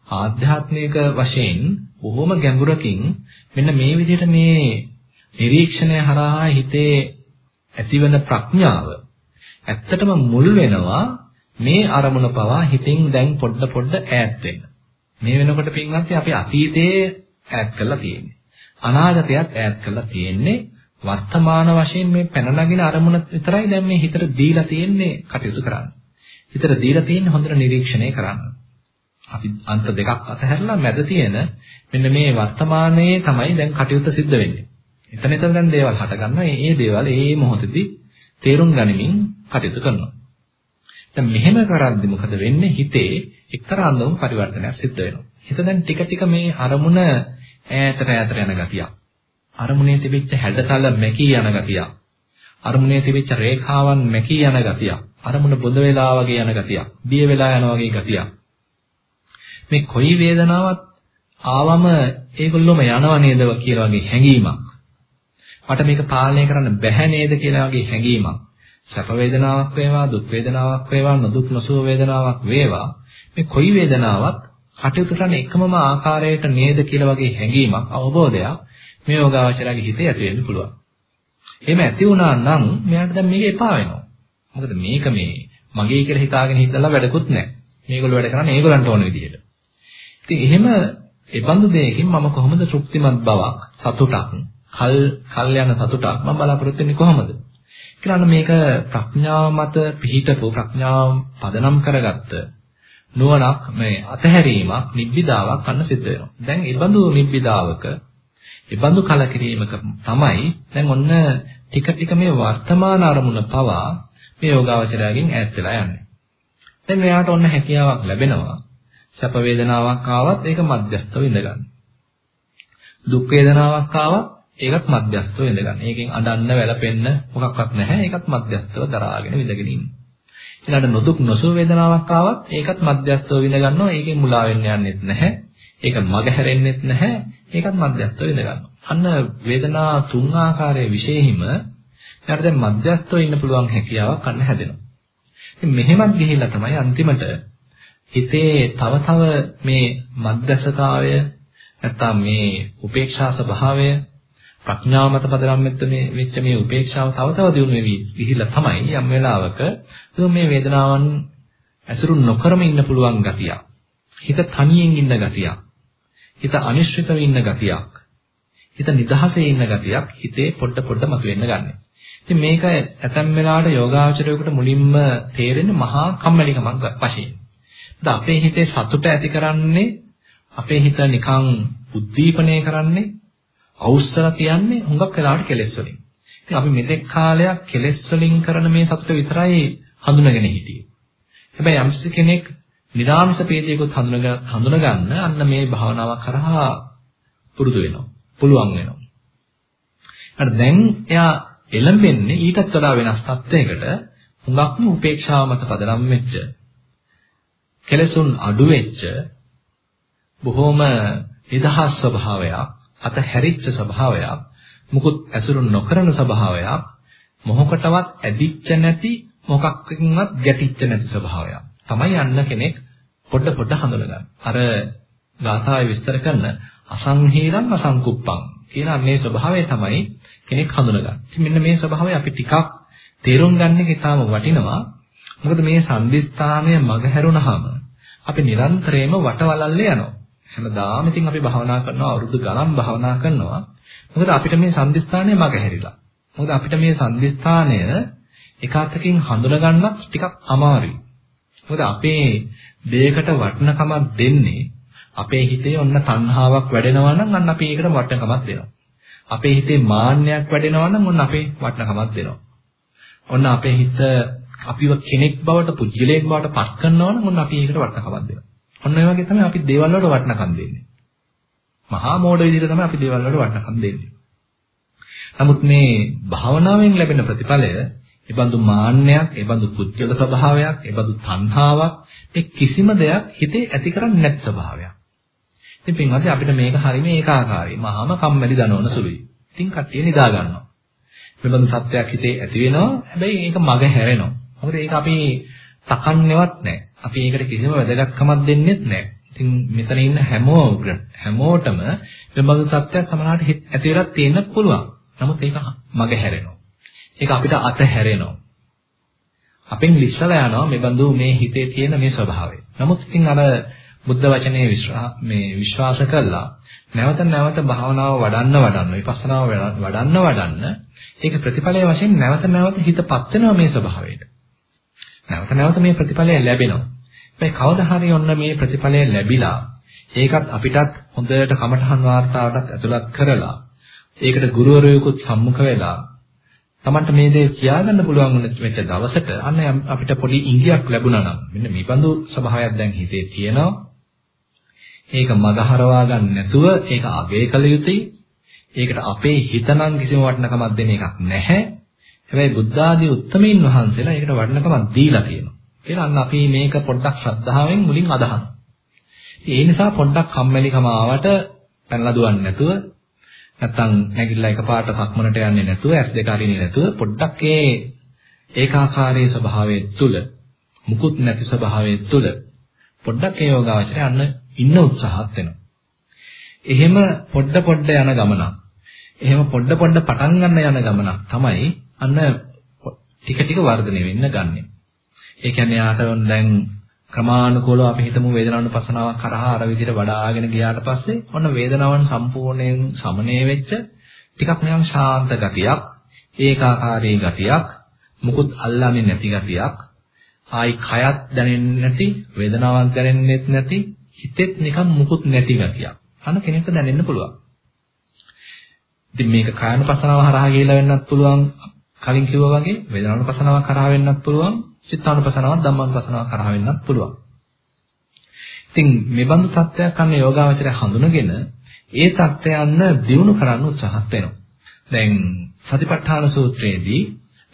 ආධ්‍යාත්මික වශයෙන් බොහොම ගැඹුරකින් මෙන්න මේ විදිහට මේ නිරීක්ෂණය හරහා හිතේ ඇතිවන ප්‍රඥාව ඇත්තටම මුල් වෙනවා මේ අරමුණ පවා හිතින් දැන් පොඩ පොඩ ඈත් වෙන්න. මේ වෙනකොට පින්වත්නි අපි අතීතයේ ඈත් කරලා තියෙන්නේ. අනාගතයත් ඈත් කරලා තියෙන්නේ. වර්තමාන වශයෙන් මේ පැන නගින අරමුණ විතරයි දැන් මේ හිතට දීලා තියෙන්නේ කටයුතු කරන්න. හිතට දීලා තියෙන්නේ හොඳට නිරීක්ෂණය කරන්න. අපි අන්ත දෙකක් අතහැරලා මැද තියෙන මෙන්න මේ වර්තමානයේ තමයි දැන් කටයුත්ත සිද්ධ වෙන්නේ. එතන එතන දැන් දේවල් හට ගන්නවා. මේ දේවල් ඒ මොහොතේදී තේරුම් ගනිමින් කටයුතු කරනවා. දැන් මෙහෙම කරද්දි මොකද වෙන්නේ? හිතේ එක්තරා අන්දම පරිවර්තනයක් සිද්ධ වෙනවා. හිත දැන් ටික ටික මේ අරමුණ ඈතට ඈතට යන ගතියක්. අරමුණේ තිබිච්ච හැඩතල මැකී යන ගතියක්. අරමුණේ තිබිච්ච රේඛාවන් මැකී යන ගතියක්. අරමුණ බොඳ වෙලා වගේ යන ගතියක්. බිය වෙලා යන වගේ ගතියක්. මේ කොයි වේදනාවක් ආවම ඒගොල්ලොම යනව නේද කියලා වගේ හැඟීමක්. මට මේක පාලනය කරන්න බැහැ නේද කියලා වගේ හැඟීමක්. සැප වේදනාවක් වේවා දුක් වේදනාවක් වේවා නොදුක් නොසුව වේදනාවක් වේවා මේ කොයි වේදනාවක් කටයුතු කරන එකමම ආකාරයට නේද කියලා වගේ හැඟීමක් අවබෝධයක් මේ යෝගාවචරයේ හිතේ ඇති වෙන්න පුළුවන්. එහෙම ඇති වුණා නම් මෙයාට දැන් මේක එපා වෙනවා. මොකද මේක මේ මගේ කියලා හිතාගෙන හිටලා වැඩකුත් නැහැ. මේගොල්ලෝ වැඩ කරන්නේ ඒගොල්ලන්ට ඕන විදිහට. ඉතින් එහෙම ඒ බඳු දෙයකින් මම කොහොමද තෘප්තිමත් බවක් සතුටක් කල් කල් යන සතුටක් මම බලාපොරොත්තු වෙන්නේ කොහොමද? කියලා මේක ප්‍රඥාව මත පිහිටපු ප්‍රඥාව පදනම් කරගත්ත නුවණක් මේ අතහැරීමක් නිබ්බිදාවක් ගන්න සිද්ධ වෙනවා. දැන් ඒ බඳු නිබ්බිදාවක ඒ බඳු කලකිරීමක තමයි දැන් ඔන්න ටික ටික මේ වර්තමාන අරමුණ පවා මේ යෝගාවචරයෙන් ඈත් වෙලා යන්නේ. දැන් මෙයාට ඔන්න හැකියාවක් ලැබෙනවා. සැප වේදනාවක් ආවත් ඒක මධ්‍යස්ථව ඉඳගන්න. දුක් වේදනාවක් ආවත් ඒකත් මධ්‍යස්ථව ඉඳගන්න. ඒකෙන් අඬන්න වැළපෙන්න මොකක්වත් නැහැ. ඒකත් මධ්‍යස්ථව දරාගෙන විඳගෙන ඉන්න. ඊළඟට නොදුක් නොසුව වේදනාවක් ආවත් ඒකත් මධ්‍යස්ථව විඳ ගන්නවා. ඒකෙන් මුලා වෙන්න යන්නෙත් නැහැ. ඒක මග හැරෙන්නෙත් නැහැ. ඒකත් මධ්‍යස්ථව විඳ ගන්නවා. අන්න වේදනා තුන් ආකාරයේ විශේෂිම ඊට දැන් මධ්‍යස්ථව ඉන්න පුළුවන් හැකියාවක් අන්න හැදෙනවා. ඉතින් මෙහෙමත් ගිහිල්ලා තමයි අන්තිමට හිතේ තව තව මේ මධ්‍යස්ථතාවය නැත්තම් මේ උපේක්ෂා ස්වභාවය ප්‍රඥාව මත පදනම් වෙච්ච මේ වෙච්ච මේ උපේක්ෂාව තව තව දියුණු වෙවි ගිහිල්ලා තමයි යම් වෙලාවක මේ වේදනාවන් ඇසුරු නොකරම ඉන්න පුළුවන් ගතියක්. හිත තනියෙන් ඉන්න ගතියක්. හිත අනිශ්චිතව ඉන්න ගතියක්. හිත නිදහසේ ඉන්න ගතියක් හිතේ පොඩ පොඩ මතුවෙන්න ගන්නවා. ඉතින් මේක ඇතැම් වෙලාවට යෝගාචරයකට මුලින්ම තේරෙන්නේ මහා කම්මැලිකමක් වශයෙන්. දැන් අපේ හිතේ සතුට ඇති කරන්නේ අපේ හිත නිකන් උද්දීපනය කරන්නේ අවුස්සලා තියන්නේ හුඟක් වෙලාවට කෙලෙස් වලින්. ඉතින් අපි මෙතෙක් කාලයක් කෙලෙස් වලින් කරන මේ සතුට විතරයි හඳුනගෙන හිටියේ. හැබැයි යම්ස කෙනෙක් නිරාමිස ප්‍රීතියකුත් හඳුන ගන්න අන්න මේ භාවනාව කරහා පුරුදු වෙනවා. පුළුවන් වෙනවා. අර දැන් එයා එළඹෙන්නේ ඊටත් වඩා වෙනස් තත්යකට හුඟක්ම උපේක්ෂාව මත පදනම් වෙච්ච කෙලසුන් අඩු වෙච්ච බොහොම නිදහස් ස්වභාවයක් අතහැරිච්ච ස්වභාවයක් මුකුත් ඇසුරු නොකරන ස්වභාවයක් මොහොකටවත් ඇදිච්ච නැති මොකක්කින්වත් ගැටිච්ච නැති ස්වභාවයක් තමයි යන්න කෙනෙක් පොඩ පොඩ හඳුනගන්න. අර ගාථාවේ විස්තර කරන අසංහීරං අසංකුප්පං කියන මේ ස්වභාවය තමයි කෙනෙක් හඳුනගන්නේ. ඉතින් මෙන්න මේ ස්වභාවය අපි ටිකක් තේරුම් ගන්න එක ඉතාම වටිනවා. මොකද මේ සම්දිස්ථානය මගහැරුණාම අපි නිරන්තරයෙන්ම වටවලල්ලේ යනවා. හැමදාම ඉතින් අපි භාවනා කරනවා අවුරුදු ගණන් භාවනා කරනවා. මොකද අපිට මේ සම්දිස්ථානය මගහැරිලා. මොකද අපිට මේ සම්දිස්ථානය එක අතකින් හඳුනගන්නත් ටිකක් අමාරුයි. මොකද අපේ දෙයකට වටිනකමක් දෙන්නේ අපේ හිතේ ඔන්න තණ්හාවක් වැඩෙනවා නම් අන්න අපි ඒකට වටිනකමක් දෙනවා. අපේ හිතේ මාන්නයක් වැඩෙනවා නම් ඔන්න අපේ වටිනකමක් දෙනවා. ඔන්න අපේ හිත අපිව කෙනෙක් බවට පුජ්‍යලයක් බවට පත් කරනවා නම් ඔන්න අපි ඒකට වටිනකමක් දෙනවා. ඔන්න ඒ වගේ තමයි අපි දේවල් වලට වටිනකම් දෙන්නේ. මහා මෝඩ විදිහට තමයි අපි දේවල් වලට වටිනකම් දෙන්නේ. නමුත් මේ භාවනාවෙන් ලැබෙන ප්‍රතිඵලය, ඒබඳු මාන්නයක්, ඒබඳු පුජ්‍යල ස්වභාවයක්, ඒබඳු තණ්හාවක්, මේ කිසිම දෙයක් හිතේ ඇති කරන්නේ නැත් ස්වභාවයක්. ඉතින් පින්වත්නි අපිට මේක හරීම ඒකාකාරයි. මහාම කම්මැලි දනවන සුළුයි. ඉතින් කට්ටිය නිදා ගන්නවා. මෙබඳු සත්‍යයක් හිතේ ඇති වෙනවා. හැබැයි ඒක මග හැරෙනවා. මොකද ඒක අපි තකන්නේවත් නැහැ. අපි ඒකට කිසිම වැදගත්කමක් දෙන්නෙත් නැහැ. ඉතින් මෙතන ඉන්න හැමෝම හැමෝටම මෙබඳු සත්‍යයක් සමහරවිට ඇති වෙලා තියෙන්න පුළුවන්. නමුත් ඒක මග හැරෙනවා. ඒක අපිට අත හැරෙනවා. අපෙන් ලිස්සලා යනවා මෙබඳු මේ හිතේ තියෙන මේ ස්වභාවය. නමුත් ඉතින් අර බුද්ධ වචනේ මේ විශ්වාස කළා නැවත නැවත භාවනාව වඩන්න වඩන්න විපස්සනාව වඩන්න වඩන්න ඒක ප්‍රතිඵලයේ වශයෙන් නැවත නැවත හිතපත් වෙනවා මේ ස්වභාවයට. නැවත නැවත මේ ප්‍රතිඵලය ලැබෙනවා. මේ කවදා හරි ඔන්න මේ ප්‍රතිඵලය ලැබිලා ඒකත් අපිටත් හොඳට කමඨහන් වාර්තාවටත් ඇතුළත් කරලා ඒකට ගුරුවරයෙකුත් සම්මුඛ වෙලා Tamanට මේ දේ කියාගන්න පුළුවන් වෙච්ච දවසට අන්න අපිට පොඩි ඉඟියක් ලැබුණා නම් මෙන්න මේ බඳු ස්වභාවයක් දැන් හිතේ තියෙනවා ඒක මගහරවා ගන්න නැතුව ඒක අගය කළ යුතුයි. ඒකට අපේ හිතනම් කිසිම වටිනකමක් දෙන එකක් නැහැ. හැබැයි බුද්ධ ආදී උත්තමීන් වහන්සේලා ඒකට වටිනකමක් දීලා තියෙනවා. කියලා අන්න අපි මේක පොඩ්ඩක් ශ්‍රද්ධාවෙන් මුලින් අදහනවා. ඒ නිසා පොඩ්ඩක් කම්මැලිකම ආවට පැනලා දුවන්නේ නැතුව නැත්තම් නැගිටලා එකපාරට සක්මනට යන්නේ නැතුව ඇස් දෙක අරින්නේ නැතුව පොඩ්ඩක් ඒ ඒකාකාරී ස්වභාවයේ තුල මුකුත් නැති ස්වභාවයේ තුල පොඩ්ඩක් ඒ යෝගාවචරය අන්න ඉන්න උත්සාහත් වෙනවා. එහෙම පොඩ පොඩ යන ගමනක්. එහෙම පොඩ පොඩ පටන් ගන්න යන ගමනක් තමයි අන්න ටික ටික වර්ධනය වෙන්න ගන්නෙ. ඒ කියන්නේ යාට දැන් ක්‍රමානුකූලව අපි හිතමු වේදනානුපස්සනාවක් කරහා අර විදිහට වඩාගෙන ගියාට පස්සේ ඔන්න වේදනාවන් සම්පූර්ණයෙන් සමනය වෙච්ච ටිකක් නිකන් ශාන්ත ගතියක්, ඒකාකාරී ගතියක්, මුකුත් අල්ලන්නේ නැති ගතියක්, ආයි කයත් දැනෙන්නේ නැති, වේදනාවක් දැනෙන්නෙත් නැති, හිතෙත් නිකන් මුකුත් නැති ගතියක්. අන්න කෙනෙක්ට දැනෙන්න පුළුවන්. ඉතින් මේක කායනුපස්සනාව හරහා ගිහිලා වෙන්නත් පුළුවන්. කලින් කිව්වා වගේ වේදනානුපස්සනාවක් කරහා වෙන්නත් පුළුවන්. චිත්තානුපසනාවක් ධම්මානුපසනාවක් කරා වෙන්නත් පුළුවන්. ඉතින් මේ බඳු තත්ත්වයක් අන්න යෝගාවචරය හඳුනගෙන ඒ தත්ත්වයන් දියුණු කරන්න උත්සාහත් වෙනවා. දැන් සතිපට්ඨාන සූත්‍රයේදී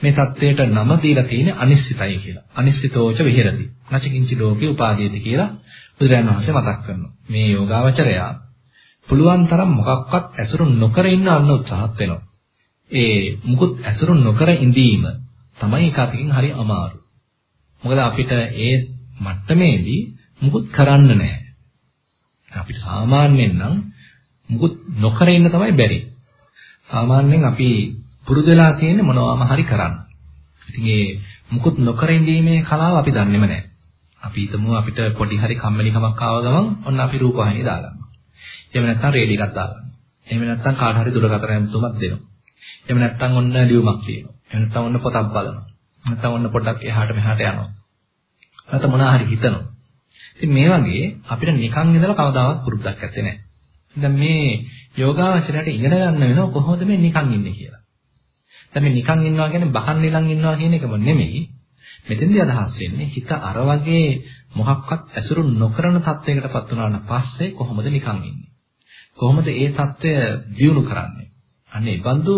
මේ தත්ත්වයට නම දීලා තියෙන්නේ අනිශ්චිතයි කියලා. අනිශ්චිතෝච විහෙරති. නචකින්චි ලෝකේ උපාදීයති කියලා බුදුරජාණන් වහන්සේ මතක් කරනවා. මේ යෝගාවචරයා පුළුවන් තරම් මොකක්වත් ඇසුරු නොකර ඉන්න අන්න උත්සාහත් වෙනවා. ඒ මුකුත් ඇසුරු නොකර ඉඳීම තමයි එකකින් හරි අමාරු. මොකද අපිට ඒ මට්ටමේදී මුකුත් කරන්න නැහැ. අපිට සාමාන්‍යයෙන් නම් මුකුත් නොකර ඉන්න තමයි බැරි. සාමාන්‍යයෙන් අපි පුරුදු වෙලා තියෙන්නේ මොනවාම හරි කරන්න. ඉතින් ඒ මුකුත් නොකර ඉඳීමේ කලාව අපි දන්නේම නැහැ. අපි හිතමු අපිට පොඩි හරි කම්මැලිකමක් ආව ගමන් ඔන්න අපි රූපවාහිනිය දාගන්නවා. එහෙම නැත්නම් රේඩියෝ එකක් දාගන්නවා. එහෙම නැත්නම් කාට හරි දුරකථන ඇමතුමක් දෙනවා. එහෙම නැත්නම් ඔන්න ලියුමක් ලියනවා. එහෙම නැත්නම් ඔන්න පොතක් බලනවා. නැත්නම් ඔන්න පොඩක් එහාට මෙහාට යනවා. නැත්නම් මොනවා හරි හිතනවා. ඉතින් මේ වගේ අපිට නිකන් ඉඳලා කවදාවත් පුරුද්දක් ඇත්තේ නැහැ. දැන් මේ යෝගාවචරයට ඉගෙන ගන්න වෙනව කොහොමද මේ නිකන් ඉන්නේ කියලා. දැන් මේ නිකන් ඉන්නවා කියන්නේ බහන් නිකන් ඉන්නවා කියන එකම නෙමෙයි. මෙතෙන්දී අදහස් වෙන්නේ හිත අර වගේ මොහක්වත් ඇසුරු නොකරන තත්යකටපත් වුණාට පස්සේ කොහොමද නිකන් ඉන්නේ? කොහොමද ඒ తත්වය දියුණු කරන්නේ? අනේ බඳු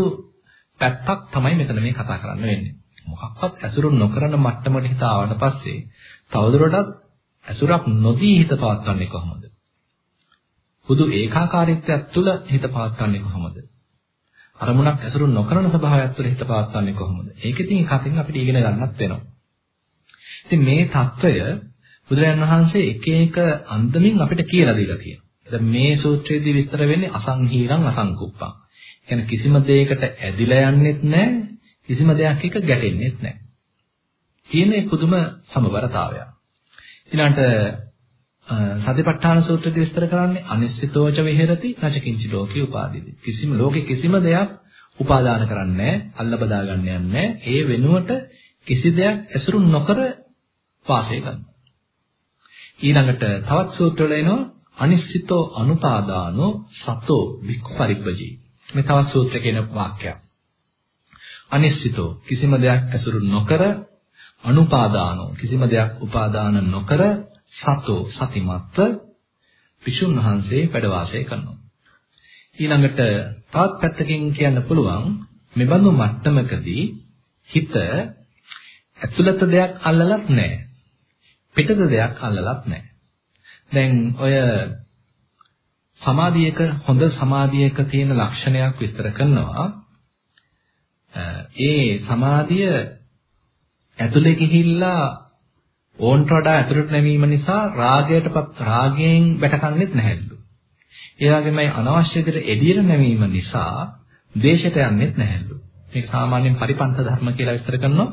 පැත්තක් තමයි මෙතන මේ කතා කරන්න වෙන්නේ. මොකක්වත් ඇසුරු නොකරන මට්ටමට හිත ආවන පස්සේ තවදුරටත් ඇසුරක් නොදී හිත පවත්වන්නේ කොහොමද? බුදු ඒකාකාරීත්වයක් තුළ හිත පවත්වන්නේ කොහොමද? අරමුණක් ඇසුරු නොකරන ස්වභාවයක් තුළ හිත පවත්වන්නේ කොහොමද? ඒක ඉතින් කතින් අපිට ඉගෙන ගන්නත් වෙනවා. ඉතින් මේ తত্ত্বය බුදුරජාණන් වහන්සේ එක එක අන්දමින් අපිට කියලා දීලා තියෙනවා. දැන් මේ සූත්‍රයේදී විස්තර වෙන්නේ අසංහීරං අසංකුප්පං. කියන්නේ කිසිම දෙයකට ඇදිලා යන්නෙත් නැහැ, කිසිම දෙයක් එක ගැටෙන්නෙත් නැහැ. කියන පුදුම සමබරතාවයක්. ඊළඟට සතිපට්ඨාන සූත්‍රයේ විස්තර කරන්නේ අනිශ්චිතෝච විහෙරති නචකින්චි ලෝකේ උපාදීති. කිසිම ලෝකේ කිසිම දෙයක් උපාදාන කරන්නේ අල්ල බදා ගන්න යන්නේ ඒ වෙනුවට කිසි දෙයක් ඇසුරු නොකර වාසය කරනවා. ඊළඟට තවත් සූත්‍රවල එනවා අනිශ්චිතෝ අනුපාදානෝ සතෝ වික්ඛ පරිබ්බජී. මේ තවත් සූත්‍ර කියන වාක්‍යයක්. අනිශ්චිතෝ කිසිම දෙයක් ඇසුරු නොකර අනුපාදානෝ කිසිම දෙයක් උපාදාන නොකර සතෝ සතිමත්ව විසුන් වහන්සේ වැඩ වාසය කරනවා. ඊළඟට තවත් පැත්තකින් කියන්න පුළුවන් මෙබඳු මට්ටමකදී හිත ඇතුළත දෙයක් අල්ලලත් නැහැ. පිටත දෙයක් අල්ලලත් නැහැ. දැන් ඔය සමාධියක හොඳ සමාධියක තියෙන ලක්ෂණයක් විස්තර කරනවා. ඒ සමාධිය ඇතුලේ ගිහිල්ලා ඕන්ට වඩා ඇතුලට නැමීම නිසා රාගයටපත් රාගයෙන් වැටකන්නේත් නැහැලු. ඒ වගේමයි අනවශ්‍ය විදිහට එළියට නැමීම නිසා ද්වේෂයට යන්නේත් නැහැලු. මේක සාමාන්‍යයෙන් පරිපන්ත ධර්ම කියලා විස්තර කරනවා.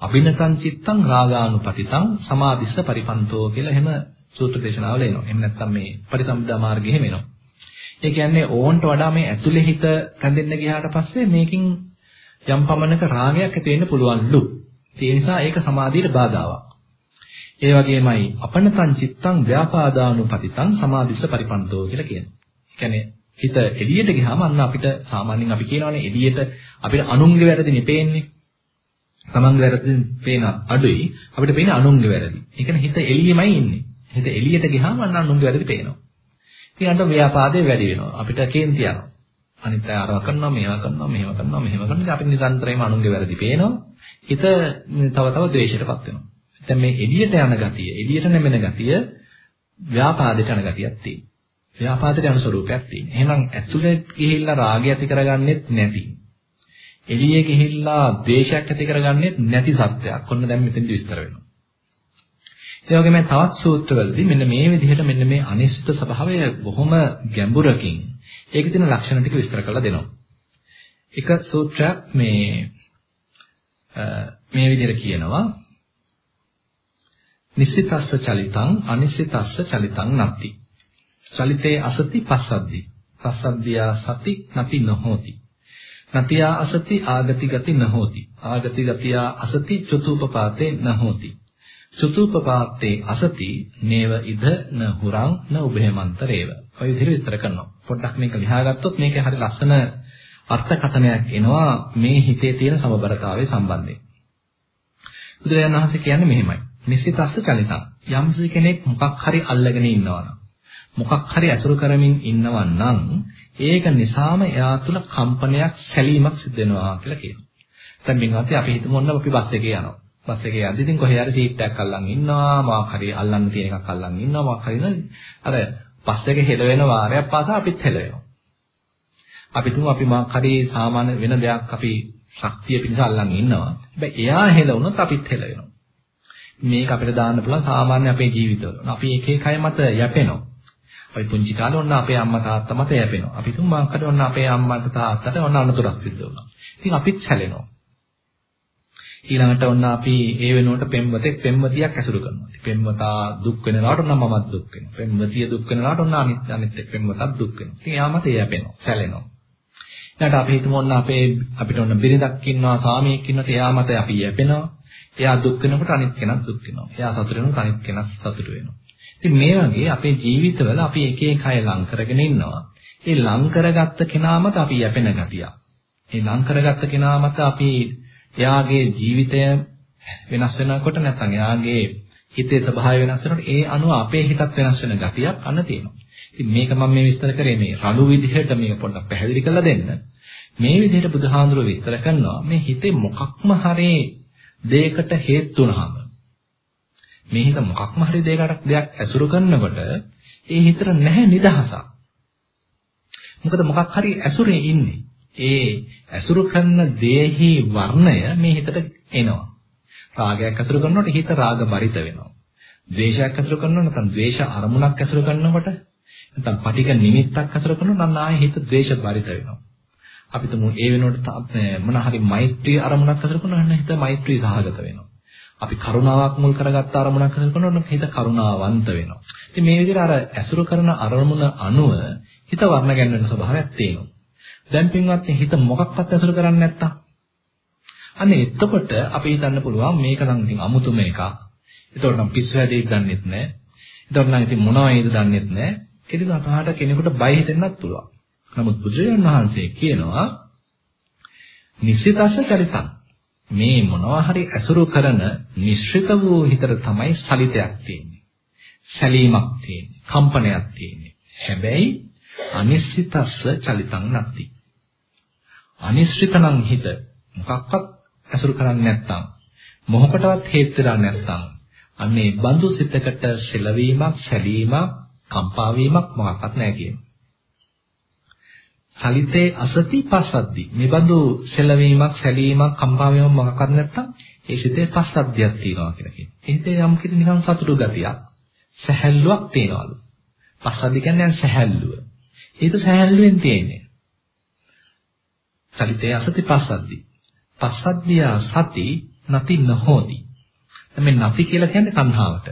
අභිනතං චිත්තං රාගානුපතිතං සමාධිස්ස පරිපන්තෝ කියලා එහෙම සූත්‍ර දේශනාවල එනවා. එහෙම නැත්නම් මේ පරිසම්පදා මාර්ගෙ එහෙම එනවා. ඒ කියන්නේ ඕන්ට වඩා මේ ඇතුලේ හිත රැඳෙන්න ගියාට පස්සේ මේකින් යම් පමණක රාගයක් ඇති වෙන්න පුළුවන්ලු. ඒ නිසා ඒක සමාධියට බාධාවක්. ඒ වගේමයි අපනතං චිත්තං ව්‍යාපාදානුපතිතං සමාධිස්ස පරිපන්තෝ කියලා කියනවා. කියන්නේ හිත එළියට ගියාම අන්න අපිට සාමාන්‍යයෙන් අපි කියනවානේ එළියට අපිට අනුන්ගේ වැරදිනේ පේන්නේ. තමන්ගේ වැරදි පේන අඩුයි අපිට පේන්නේ අනුන්ගේ වැරදි. ඒ කියන්නේ හිත එළියෙමයි ඉන්නේ. හිත එළියට ගියාම අන්න අනුන්ගේ වැරදි පේනවා. ඉතින් අන්න ව්‍යාපාදේ වැඩි වෙනවා. අපිට කේන්ති යනවා. අනිත් අය අරවා කරනවා, මේවා කරනවා, මෙහෙම කරනවා, මෙහෙම කරනවා. අපිට නිරන්තරයෙන්ම අනුන්ගේ වැරදි පේනවා. හිත තව තව ද්වේෂයටපත් වෙනවා. දැන් මේ එළියට යන ගතිය, එළියට නැමෙන ගතිය ව්‍යාපාදයට යන ගතියක් තියෙනවා. ව්‍යාපාදයට යන ස්වરૂපයක් තියෙනවා. එහෙනම් ඇතුලේ ගිහිල්ලා රාගය ඇති කරගන්නෙත් නැති. එළියේ ගිහිල්ලා ද්වේෂයක් ඇති කරගන්නෙත් නැති සත්‍යයක්. ඔන්න දැන් මෙතෙන්දි විස්තර වෙනවා. ඒ වගේම තවත් සූත්‍රවලදී මෙන්න මේ විදිහට මෙන්න මේ අනිශ්චිත ස්වභාවය බොහොම ගැඹුරකින් ඒකේ තියෙන ලක්ෂණ ටික විස්තර කරලා දෙනවා. එක සූත්‍රයක් මේ මේ විදිහට කියනවා නිසිතස්ස චලිතං අනිසිතස්ස චලිතං නත්ති. චලිතේ අසති පස්සද්දි. පස්සද්දියා සති නපි නොහෝති. නතියා අසති ආගති ගති නොහෝති. ආගති ගතියා අසති චතුපපාතේ නොහෝති. චතුපපාතේ අසති නේව ඉද න හුරං න උභයමන්තරේව. ඔය විදිහට විස්තර කරනවා. පොඩ්ඩක් මේක ලියාගත්තොත් මේකේ හරි ලස්සන අර්ථකථනයක් එනවා මේ හිතේ තියෙන සමබරතාවය සම්බන්ධයෙන්. බුදුරජාණන් වහන්සේ කියන්නේ මෙහෙමයි. නිසිතස්ස චලිතං. යම්සි කෙනෙක් මොකක් හරි අල්ලගෙන ඉන්නවනම් මොකක් හරි ඇසුරු කරමින් ඉන්නවනම් ඒක නිසාම එයා තුල කම්පනයක් සැලීමක් සිද්ධ වෙනවා කියලා කියනවා. දැන් බින්වත් අපි හිතමු ඔන්න අපි බස් එකේ යනවා. බස් එකේ යද්දි ඉතින් කොහේ හරි සීට් එකක් අල්ලන් ඉන්නවා, මොකක් හරි අල්ලන්න තියෙන එකක් අල්ලන් ඉන්නවා, මොකක් හරි අර බස් එකේ හෙල වෙන වාරයක් පාසා අපිත් හෙල වෙනවා. අපි තුමු අපි මොකක් හරි සාමාන්‍ය වෙන දෙයක් අපි ශක්තිය පිණිස අල්ලන් ඉන්නවා. හැබැයි එයා හෙල වුණොත් අපිත් හෙල වෙනවා. මේක අපිට දාන්න පුළුවන් සාමාන්‍ය අපේ ජීවිතවල. අපි එක එක අය මත යැපෙනවා. අපි පුංචි කාලේ ඔන්න අපේ අම්මා තාත්තා මත යැපෙනවා. අපි තුමු මාකට ඔන්න අපේ අම්මාට තාත්තට ඔන්න අනතුරක් සිද්ධ වුණා. ඉතින් අපිත් සැලෙනවා. ඊළඟට ඔන්න අපි ඒ වෙනුවට පෙම්වතෙක් පෙම්වතියක් ඇසුරු කරනවා. පෙම්වතා දුක් වෙනවාට ඔන්න මමත් දුක් වෙනවා. පෙම්වතිය දුක් වෙනවාට ඔන්න අනිත් අනිත් පෙම්වතත් දුක් වෙනවා. ඉතින් එයා මත යැපෙනවා, සැලෙනවා. ඊළඟට අපි හිතමු ඔන්න අපේ අපිට ඔන්න බිරිඳක් ඉන්නවා, සාමියෙක් ඉන්නවා, එයා මත අපි යැපෙනවා. එයා දුක් වෙනකොට අනිත් කෙනත් දුක් වෙනවා. එයා සතුට වෙනකොට අනිත් කෙනත් සතුට වෙනවා. ඉතින් මේ වගේ අපේ ජීවිතවල අපි එක එක අය ලං කරගෙන ඉන්නවා. ඒ ලං කරගත්ත කෙනා මත අපි යැපෙන ගතිය. ඒ ලං කරගත්ත කෙනා මත අපි එයාගේ ජීවිතය වෙනස් වෙනකොට නැත්නම් එයාගේ හිතේ ස්වභාවය වෙනස් වෙනකොට ඒ අනුව අපේ හිතත් වෙනස් වෙන ගතියක් අන්න තියෙනවා. ඉතින් මේක මම මේ විස්තර කරේ මේ රළු විදිහට මේක පොඩ්ඩක් පැහැදිලි කරලා දෙන්න. මේ විදිහට බුදුහාඳුර විස්තර කරනවා මේ හිතේ මොකක්ම හරි දෙයකට හේතු වුනහම මේ හිත මොකක්ම හරි දෙයකට දෙයක් ඇසුරු කරනකොට ඒ හිතට නැහැ නිදහසක්. මොකද මොකක් හරි ඇසුරේ ඉන්නේ. ඒ ඇසුරු කරන දේහි වර්ණය මේ හිතට එනවා. රාගයක් ඇසුරු කරනකොට හිත රාග බරිත වෙනවා. ද්වේෂයක් ඇසුරු කරනකොට නැත්නම් ද්වේෂ අරමුණක් ඇසුරු කරනකොට නැත්නම් පටික නිමිත්තක් ඇසුරු කරනකොට නම් ආයේ හිත ද්වේෂ බරිත වෙනවා. අපි තුමු ඒ වෙනකොට මොන හරි මෛත්‍රී අරමුණක් ඇසුරු කරනකොට හිත මෛත්‍රී සහගත වෙනවා. අපි කරුණාවක් මුල් කරගත්ත අරමුණක් ඇසුරු කරනකොට හිත කරුණාවන්ත වෙනවා. ඉතින් මේ විදිහට අර ඇසුරු කරන අරමුණ අනුව හිත වර්ණ ගැන්වෙන ස්වභාවයක් තියෙනවා. දැන් පින්වත්නි හිත මොකක්වත් ඇසුරු කරන්නේ නැත්තම් අන්න එතකොට අපි හිතන්න පුළුවන් මේක නම් ඉතින් අමුතුම එකක්. ඒතකොට නම් පිස්සු හැදෙයිද දන්නෙත් නැහැ. ඒතකොට නම් ඉතින් මොනවා වේද දන්නෙත් නැහැ. කෙනෙකු අපහාට කෙනෙකුට බය හිතෙන්නත් පුළුවන්. නමුත් බුදුරජාණන් වහන්සේ කියනවා නිසිතස චරිතං මේ මොනවා හරි ඇසුරු කරන නිශ්චිත වූ හිතට තමයි සලිතයක් තියෙන්නේ. සැලීමක් තියෙන්නේ. කම්පනයක් තියෙන්නේ. හැබැයි අනිශ්චිතස්ස චලිතං නැති. අනිශ්චිතනම් හිත මොකක්වත් ඇසුරු කරන්නේ නැත්නම් මොහොකටවත් හේතු වෙලා නැත්නම් අන්නේ බඳු සිතකට සෙලවීමක්, සැලීමක්, කම්පා වීමක් මොකක්වත් නැහැ කියන්නේ. චලිතේ අසති පස්සද්දි. මේ බඳු සෙලවීමක්, සැලීමක්, කම්පා වීමක් මොකක්වත් නැත්නම් ඒ සිතේ පස්සද්ධියක් තියෙනවා කියලා කියනවා. ඒ හිතේ යම් කිසි නිකන් සතුටු ගතියක්, සැහැල්ලුවක් තියෙනවලු. පස්සද්ධි කියන්නේ සැහැල්ලුව. ඒක සැහැල්ලුවෙන් තියෙන්නේ. චලිතේ අසති පස්සද්දි. පස්සද්ධිය සති නැති නොහොති. මේ නැති කියලා කියන්නේ තණ්හාවට.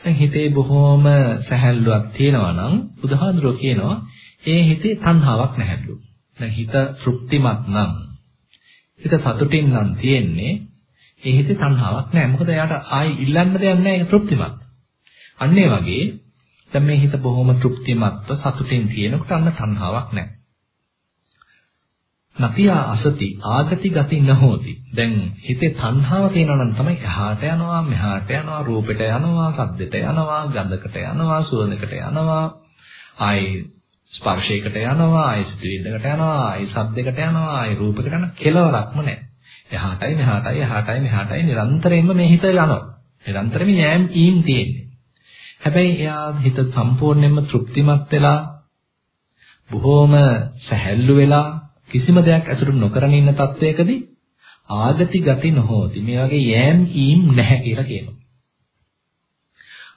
දැන් හිතේ බොහොම සැහැල්ලුවක් තියෙනවා නම් බුදුහාඳුරෝ කියනවා ඒ හිතේ තණ්හාවක් නැහැලු. දැන් හිත තෘප්තිමත් නම් හිත සතුටින් නම් තියෙන්නේ ඒ හිතේ තණ්හාවක් නැහැ. මොකද එයාට ආයි ඉල්ලන්න දෙයක් නැහැ ඒක තෘප්තිමත්. අන්න ඒ වගේ දැන් මේ හිත බොහොම තෘප්තිමත්ව සතුටින් තියෙනකොට අන්න තණ්හාවක් නැහැ. නතියා අසති ආගති ගති නොහොති. දැන් හිතේ තණ්හාව තියෙනවා නම් තමයි එහාට යනවා, මෙහාට යනවා, රූපෙට යනවා, සද්දෙට යනවා, ගන්ධකට යනවා, සුවඳකට යනවා. ආයි ස්පර්ශයකට යනවා, ආයි සිතුවිල්ලකට යනවා, ආයි ශබ්දයකට යනවා, ආයි රූපයකට යනවා. කෙලවරක්ම නැහැ. එහාටයි මෙහාටයි එහාටයි මෙහාටයි නිරන්තරයෙන්ම මේ හිත යනවා. නිරන්තරයෙන්ම යෑම් ඊම් තියෙන්නේ. හැබැයි එයා හිත සම්පූර්ණයෙන්ම තෘප්තිමත් වෙලා බොහෝම සැහැල්ලු වෙලා කිසිම දෙයක් ඇසුරු නොකරන ඉන්න තත්වයකදී ආගති ගති නොහොති. මේ වගේ යෑම් ඊම් නැහැ කියලා කියනවා.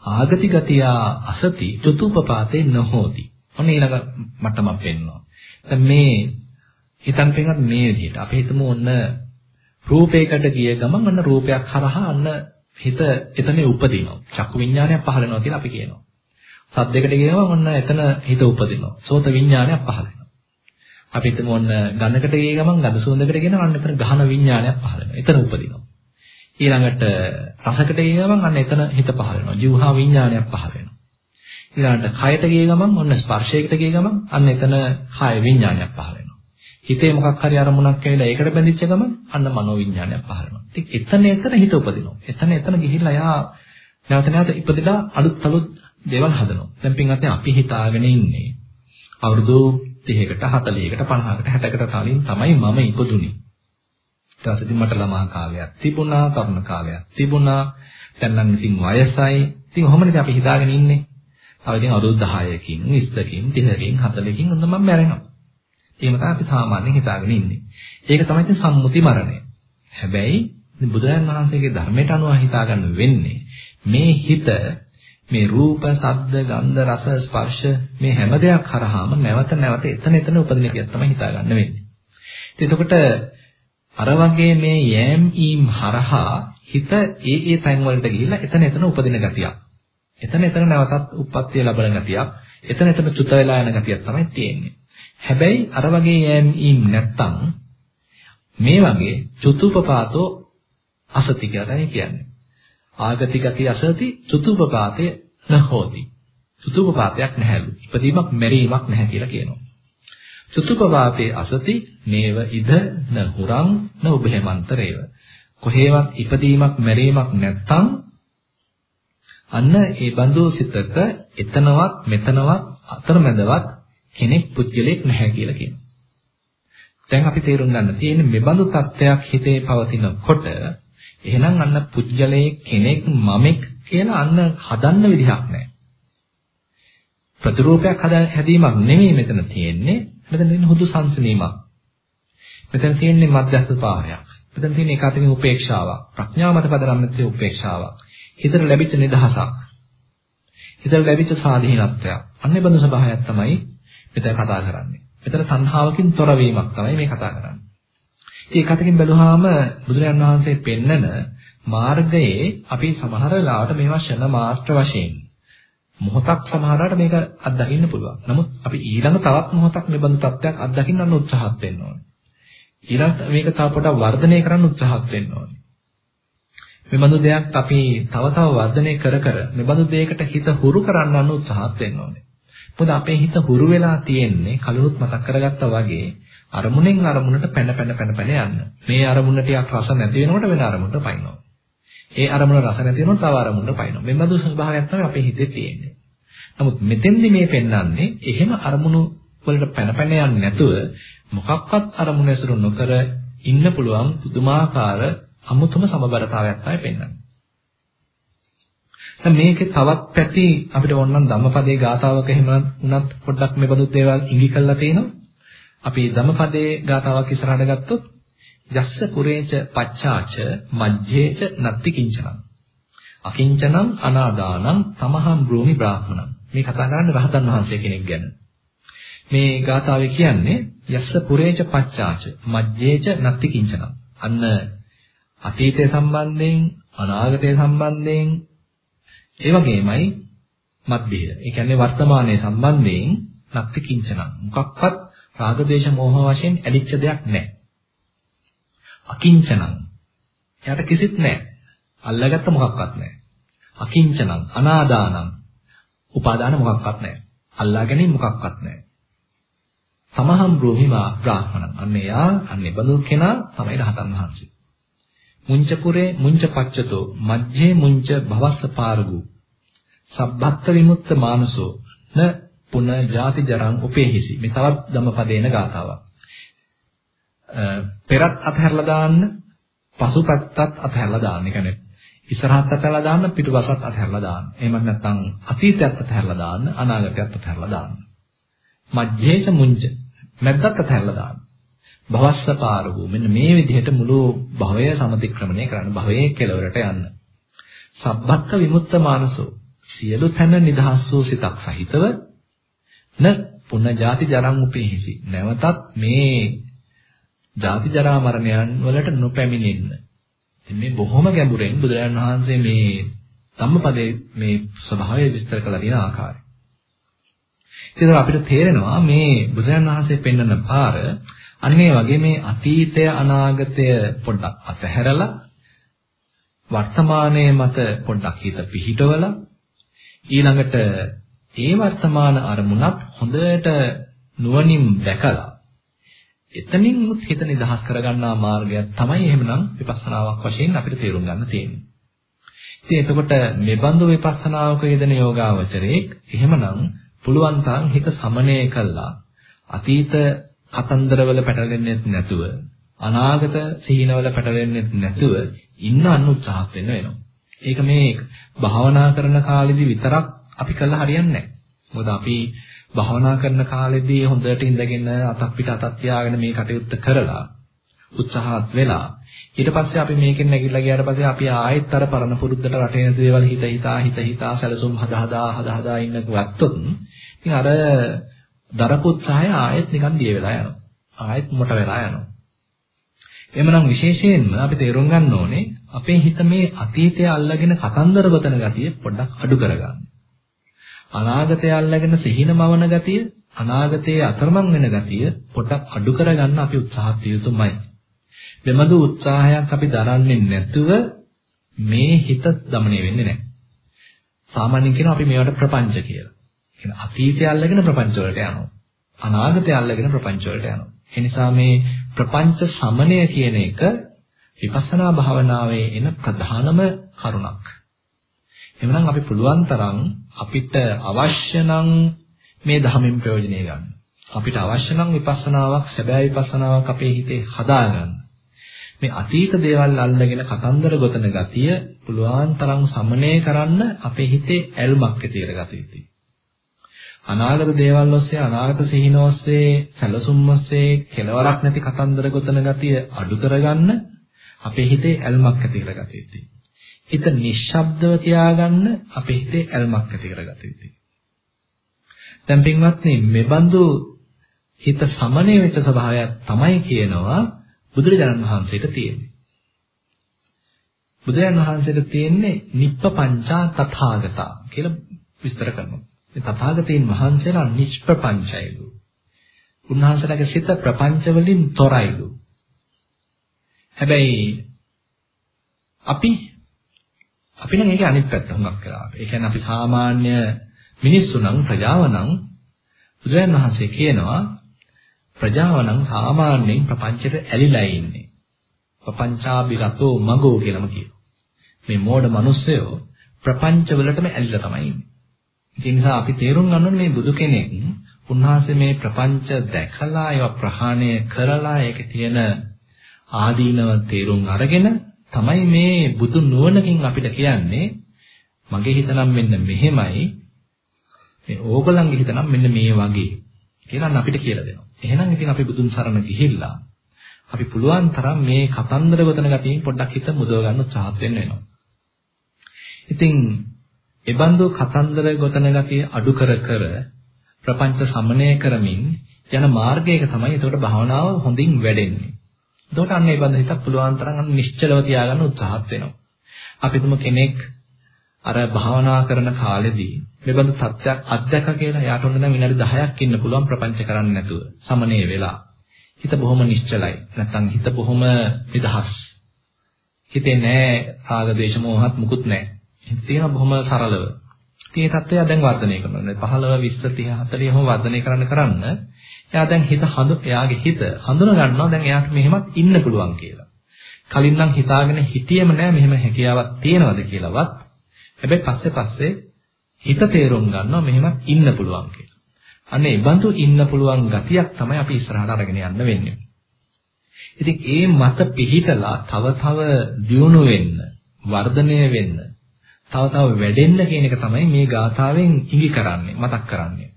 ආගති ගතියා අසති චතුපපාතේ නොහොති. ඔන්න ඊළඟ මට්ටමක් වෙන්නවා. දැන් මේ හිතන් පෙන්නත් මේ විදිහට අපි හිතමු ඔන්න රූපයකට ගිය ගමන් ඔන්න රූපයක් හරහා අන්න හිත එතන උපදිනවා. චක්කු විඥානයක් පහළ වෙනවා කියලා අපි කියනවා. සද්දයකට ගිය ගමන් ඔන්න එතන හිත උපදිනවා. සෝත විඥානයක් පහළ වෙනවා. අපි හිතමු ඔන්න ගඳකට ගිය ගමන් ගඳ සුවඳකට ගෙන අන්න එතන ගහන විඥානයක් පහළ වෙනවා. එතන උපදිනවා. ඊළඟට රසකට ගිය ගමන් අන්න එතන හිත පහළ වෙනවා. ජීවහා විඥානයක් පහළ වෙනවා. ඊළඟට කයට ගිය ගමන් ඔන්න ස්පර්ශයකට ගිය ගමන් අන්න එතන කාය විඥානයක් පහළ වෙනවා. හිතේ මොකක් හරි අරමුණක් ඇවිල්ලා ඒකට බැඳිච්ච ගමන් අන්න මනෝ විඥානයක් පහළ වෙනවා. ඉතින් එතන එතන හිත උපදිනවා. එතන එතන ගිහිල්ලා යා නැවත නැවත ඉපදලා අලුත් අලුත් දේවල් හදනවා. දැන් පින්වත්නි අපි හිතාගෙන ඉන්නේ අවුරුදු 30කට 40කට 50කට 60කට කලින් තමයි මම ඉපදුනේ. ඊට පස්සේ මට ළමා කාලයක් තිබුණා, තරුණ කාලයක් තිබුණා. දැන් නම් ඉතින් වයසයි. ඉතින් ඔහොමනේ අපි හිතාගෙන ඉන්නේ. තව ඉතින් අවුරුදු 10කින්, 20කින්, 30කින්, 40කින් ඔන්න මම මැරෙනවා. එහෙම තමයි අපි සාමාන්‍යයෙන් හිතාගෙන ඉන්නේ. ඒක තමයි ඉතින් සම්මුති මරණය. හැබැයි බුදුරජාණන් වහන්සේගේ ධර්මයට අනුව හිතාගන්න වෙන්නේ මේ හිත මේ රූප, ශබ්ද, ගන්ධ, රස, ස්පර්ශ මේ හැම දෙයක් කරාම නැවත නැවත එතන එතන උපදින කියක් තමයි හිතාගන්න වෙන්නේ. එතකොට අර වගේ මේ යෑම් ඊම් හරහා හිත ඒ ඒ තැන් වලට ගිහිල්ලා එතන එතන උපදින ගතියක්. එතන එතන නැවතත් උප්පත්තිය ලබන ගතියක්. එතන එතන චුත වෙලා යන ගතියක් තමයි තියෙන්නේ. හැබැයි අර වගේ යෑම් ඊම් නැත්තම් මේ වගේ චුතුපපාතෝ අසති කියලා තමයි කියන්නේ. ආගති ගති අසති චුතුපපාතය නහෝති. චුතුපපාතයක් නැහැලු. ඉපදීමක් මැරීමක් නැහැ කියලා කියනවා. චුතුපපාතේ අසති මේව ඉද න හුරං න උභයමන්තරේව. කොහේවත් ඉපදීමක් මැරීමක් නැත්තම් අන්න ඒ බඳු සිතක එතනවත් මෙතනවත් අතරමැදවත් කෙනෙක් පුද්ගලෙක් නැහැ කියලා කියනවා. දැන් අපි තේරුම් ගන්න තියෙන්නේ මේ බඳු තත්ත්වයක් හිතේ පවතිනකොට එහෙනම් අන්න පුද්ගලයේ කෙනෙක් මමෙක් කියලා අන්න හදන්න විදිහක් නැහැ. ප්‍රතිරූපයක් හැදීමක් නෙමෙයි මෙතන තියෙන්නේ. මෙතන තියෙන හුදු සංසනීමක්. මෙතන තියෙන්නේ මධ්‍යස්ථ පාරයක්. මෙතන තියෙන ඒකාතමික උපේක්ෂාවක්. ප්‍රඥාව මත පදරම්මිත උපේක්ෂාවක්. හිතට ලැබිච්ච නිදහසක්. හිතට ලැබිච්ච සාධීනත්වයක්. අන්නේ බඳු ස්වභාවයක් තමයි මෙතන කතා කරන්නේ. මෙතන තණ්හාවකින් තොර වීමක් තමයි මේ කතා කරන්නේ. ඒක අතකින් බැලුවාම බුදුරජාන් වහන්සේ පෙන්නන මාර්ගයේ අපි සමහර වෙලාවට මේවා ෂණ මාත්‍ර වශයෙන් මොහොතක් සමහරවට මේක අත්දකින්න පුළුවන්. නමුත් අපි ඊළඟ තවත් මොහොතක් මේ බඳු තත්ත්වයක් අත්දකින්න උත්සාහත් වෙන්න ඕනේ. ඊළඟ මේක තව පොඩක් වර්ධනය කරන්න උත්සාහත් වෙන්න ඕනේ. මේ බඳු දෙයක් අපි තව තව වර්ධනය කර කර මේ බඳු දෙයකට හිත හුරු කරන්න උත්සාහත් වෙන්න ඕනේ. මොකද අපේ හිත හුරු වෙලා තියෙන්නේ කලුරුත් මතක් කරගත්තා වගේ අරමුණෙන් අරමුණට පැන පැන පැන පැන යන්න. මේ අරමුණ ටිකක් රස නැති වෙනකොට වෙන අරමුණට පයින්නවා. ඒ අරමුණ රස නැති වෙනකොට තව අරමුණට පයින්නවා. මේ බඳු ස්වභාවයක් තමයි අපේ හිතේ තියෙන්නේ. නමුත් මෙතෙන්දි මේ පෙන්වන්නේ එහෙම අරමුණු වලට පැන පැන යන්නේ නැතුව මොකක්වත් අරමුණ ඇසුරු නොකර ඉන්න පුළුවන් පුදුමාකාර අමුතුම සමබරතාවයක් තමයි පෙන්වන්නේ. දැන් මේකේ තවත් පැති අපිට ඕනනම් ධම්මපදයේ ගාතාවක එහෙම වුණත් පොඩ්ඩක් මේ බඳු දේවල් ඉඟි කරලා තියෙනවා. අපි ධම්මපදයේ ගාතාවක් ඉස්සරහට ගත්තොත් යස්ස පුරේච පච්චාච මජ්ජේච නත්ති කිංචනං. අකිංචනං අනාදානං තමහම් බ්‍රෝමි බ්‍රාහ්මණං. මේ කතා කරන්නේ රහතන් වහන්සේ කෙනෙක් ගැන. මේ ගාථාවේ කියන්නේ යස්ස පුරේච පච්චාච මජ්ජේච නත්ති කිංචනං. අන්න අතීතය සම්බන්ධයෙන් අනාගතය සම්බන්ධයෙන් ඒ වගේමයි මධ්‍යය ඒ කියන්නේ වර්තමානයේ සම්බන්ධයෙන් නත්ති කිංචනං. මොකක්වත් රාග දේශ මොහ වශයෙන් ඇලිච්ච දෙයක් නැහැ. අකිංචනං. එයාට කිසිත් නැහැ. අල්ලාගත්ත මොකක්වත් නැහැ. අකිංචනං අනාදානං. උපාදාන මොකක්වත් නැහැ. අල්ලා ගැනීම මොකක්වත් නැහැ. සමහම් බ්‍රෝහිමා බ්‍රාහ්මණං. අන්න එයා අන්නේ බඳු කෙනා තමයි රහතන් වහන්සේ. මුංචපුරේ මුංච පච්චතෝ මජ්ජේ මුංච භවස්ස පාරගු සබ්බත්ත විමුක්ත මානසෝ න පුන ජාති ජරං උපේහිසි. මේ තවත් ධම්මපදේන ගාතාවක්. පෙරත් අතහැරලා දාන්න, පසුපැත්තත් අතහැරලා දාන්න. ඒ කියන්නේ ඉස්සරහත් අතහැරලා දාන්න පිටුපසත් අතහැරලා දාන්න. එහෙම නැත්නම් අතීතයත් අතහැරලා දාන්න අනාගතයත් අතහැරලා දාන්න. මජ්ජේච මුංජ මැද්දත් අතහැරලා දාන්න. භවස්ස පාරවෝ මෙන්න මේ විදිහට මුළු භවය සමතික්‍රමණය කරන්න භවයේ කෙලවරට යන්න. සබ්බක්ක විමුක්ත මානසෝ සියලු තැන නිදහස් වූ සිතක් සහිතව න පුනජාති ජරං උපේහිසි නැවතත් මේ ජාති ජරා මරණයන් වලට නොපැමිණෙන්න. ඉතින් මේ බොහොම ගැඹුරෙන් බුදුරජාණන් වහන්සේ මේ ධම්මපදයේ මේ ස්වභාවය විස්තර කළ තියෙන ආකාරය. ඒකෝ අපිට තේරෙනවා මේ බුදුරජාණන් වහන්සේ පෙන්වන පාර අන්නේ වගේ මේ අතීතය අනාගතය පොඩ්ඩක් අතහැරලා වර්තමානයේ මත පොඩ්ඩක් හිත පිහිටවලා ඊළඟට ඒ වර්තමාන අරමුණත් හොඳට නුවණින් දැකලා එතනින් උත් හිත නිදහස් කරගන්නා මාර්ගයක් තමයි එහෙමනම් විපස්සනාවක් වශයෙන් අපිට තේරුම් ගන්න තියෙන්නේ. ඉතින් එතකොට මේ බඳු විපස්සනාවක යෙදෙන යෝගාවචරයේ එහෙමනම් පුළුවන් තරම් හිත සමනය කළා අතීත කතන්දරවල පැටලෙන්නේ නැතුව අනාගත සිහිනවල පැටලෙන්නේ නැතුව ඉන්න අන්න උත්සාහත් වෙන්න වෙනවා. ඒක මේ භාවනා කරන කාලෙදි විතරක් අපි කළා හරියන්නේ නැහැ. මොකද අපි භාවනා කරන කාලෙදී හොඳට ඉඳගෙන අතක් පිට අතක් තියාගෙන මේ කටයුත්ත කරලා උත්සාහත් වෙලා ඊට පස්සේ අපි මේකෙන් නැගිටලා ගියාට පස්සේ අපි ආයෙත් අර පරණ පුරුද්දට රටේ නැති දේවල් හිත හිතා හිත හිතා සැලසුම් හදා හදා හදා හදා ඉන්න ගත්තොත් ඉතින් අර දරපු උත්සාහය ආයෙත් නිකන් දිය වෙලා යනවා. ආයෙත් මොට වෙලා යනවා. එhmenan විශේෂයෙන්ම අපි තේරුම් ගන්න ඕනේ අපේ හිත මේ අතීතය අල්ලගෙන කතන්දර ගොතන ගතිය පොඩ්ඩක් අඩු කරගන්න. අනාගතය අල්ලාගෙන සිහින මවන ගතිය අනාගතයේ අතරමං වෙන ගතිය පොඩක් අඩු කරගන්න අපි උත්සාහත් යුතුමයි. මෙබඳු උත්සාහයක් අපි දරන්නේ නැතුව මේ හිත দমনය වෙන්නේ නැහැ. සාමාන්‍යයෙන් කියනවා අපි මේවට ප්‍රපංච කියලා. කියන අතීතය අල්ලගෙන ප්‍රපංච වලට යනවා. අනාගතය අල්ලගෙන ප්‍රපංච වලට යනවා. ඒ නිසා මේ ප්‍රපංච සමනය කියන එක විපස්සනා භාවනාවේ එන ප්‍රධානම කරුණක්. එවනම් අපි පුළුවන් තරම් අපිට අවශ්‍ය නම් මේ ධර්මයෙන් ප්‍රයෝජනය ගන්න. අපිට අවශ්‍ය නම් විපස්සනාවක්, සැබෑ විපස්සනාවක් අපේ හිතේ හදාගන්න. මේ අතීත දේවල් අල්ලගෙන කතන්දර ගොතන ගතිය පුළුවන් තරම් සමනය කරන්න අපේ හිතේ ඇල්මක් ඇති කරගත යුතුයි. අනාගත දේවල් ඔස්සේ අනාගත සිහින ඔස්සේ සැලසුම් ඔස්සේ කෙලවරක් නැති කතන්දර ගොතන ගතිය අඩු කරගන්න අපේ හිතේ ඇල්මක් ඇති කරගත යුතුයි. හිත නිශ්ශබ්දව තියාගන්න අපේ හිතේ ඇල්මක් ඇති කරගත යුතුයි. දැන් පින්වත්නි මෙබඳු හිත සමනය වෙච්ච ස්වභාවයක් තමයි කියනවා බුදුරජාණන් වහන්සේට තියෙන්නේ. බුදුරජාණන් වහන්සේට තියෙන්නේ නිප්පපංචා තථාගතා කියලා විස්තර කරනවා. මේ තථාගතයන් වහන්සේලා නිෂ්ප්‍රපංචයිලු. උන්වහන්සේලාගේ සිත ප්‍රපංච වලින් තොරයිලු. හැබැයි අපි අපි නම් ඒකේ අනිත් පැත්ත හුඟක් කරාට. ඒ කියන්නේ අපි සාමාන්‍ය මිනිස්සු නම් ප්‍රජාව නම් බුදුරජාන් වහන්සේ කියනවා ප්‍රජාව නම් සාමාන්‍යයෙන් ප්‍රපංචයට ඇලිලා ඉන්නේ. ප්‍රපංචාබිරතෝ මගෝ කියලාම කියනවා. මේ මෝඩ මිනිස්සයෝ ප්‍රපංච වලටම ඇලිලා තමයි ඉන්නේ. ඒ නිසා අපි තේරුම් ගන්න ඕනේ මේ බුදු කෙනෙක් උන්වහන්සේ මේ ප්‍රපංච දැකලා ඒවා ප්‍රහාණය කරලා ඒකේ තියෙන ආදීනව තේරුම් අරගෙන තමයි මේ බුදු නුවණකින් අපිට කියන්නේ මගේ හිත නම් මෙන්න මෙහෙමයි මේ ඕගොල්ලන්ගේ හිත නම් මෙන්න මේ වගේ කියලා අපිට කියලා දෙනවා. එහෙනම් ඉතින් අපි බුදුන් සරණ ගිහිල්ලා අපි පුළුවන් තරම් මේ කතන්දර ගොතන ගතියින් පොඩ්ඩක් හිත මුදව ගන්න උත්සාහත් වෙන්න වෙනවා. ඉතින් එබඳු කතන්දර ගොතන ගතිය අඩු කර කර ප්‍රපංච සමනය කරමින් යන මාර්ගයක තමයි එතකොට භාවනාව හොඳින් වැඩෙන්නේ. එතකොට අන්න ඒ බඳ හිතක් පුළුවන් තරම් අන්න නිශ්චලව තියාගන්න උත්සාහත් වෙනවා. අපි තුම කෙනෙක් අර භාවනා කරන කාලෙදී මේ බඳ තත්ත්වයක් අත්දැක කියලා යාට ඔන්න දැන් විනාඩි 10ක් ඉන්න පුළුවන් ප්‍රපංච කරන්නේ නැතුව සමනේ වෙලා. හිත බොහොම නිශ්චලයි. නැත්තම් හිත බොහොම නිදහස්. හිතේ නෑ රාග දේශ මොහත් මුකුත් නෑ. තියෙන බොහොම සරලව. ඉතින් මේ தත්ත්වය දැන් වර්ධනය කරනවා. 15 20 30 40 එහෙම වර්ධනය කරන්න කරන්න එයා දැන් හිත හඳු එයාගේ හිත හඳුන ගන්නවා දැන් එයාට මෙහෙමත් ඉන්න පුළුවන් කියලා. කලින් නම් හිතාගෙන හිටියෙම නෑ මෙහෙම හැකියාවක් තියෙනවද කියලාවත්. හැබැයි පස්සේ පස්සේ හිත තේරුම් ගන්නවා මෙහෙමත් ඉන්න පුළුවන් කියලා. අන්න ඒ බඳු ඉන්න පුළුවන් ගතියක් තමයි අපි ඉස්සරහට අරගෙන යන්න වෙන්නේ. ඉතින් ඒ මත පිහිටලා තව තව දියුණු වෙන්න වර්ධනය වෙන්න, තව තව වැඩෙන්න කියන එක තමයි මේ ගාථාවෙන් ඉඟි කරන්නේ, මතක් කරන්නේ.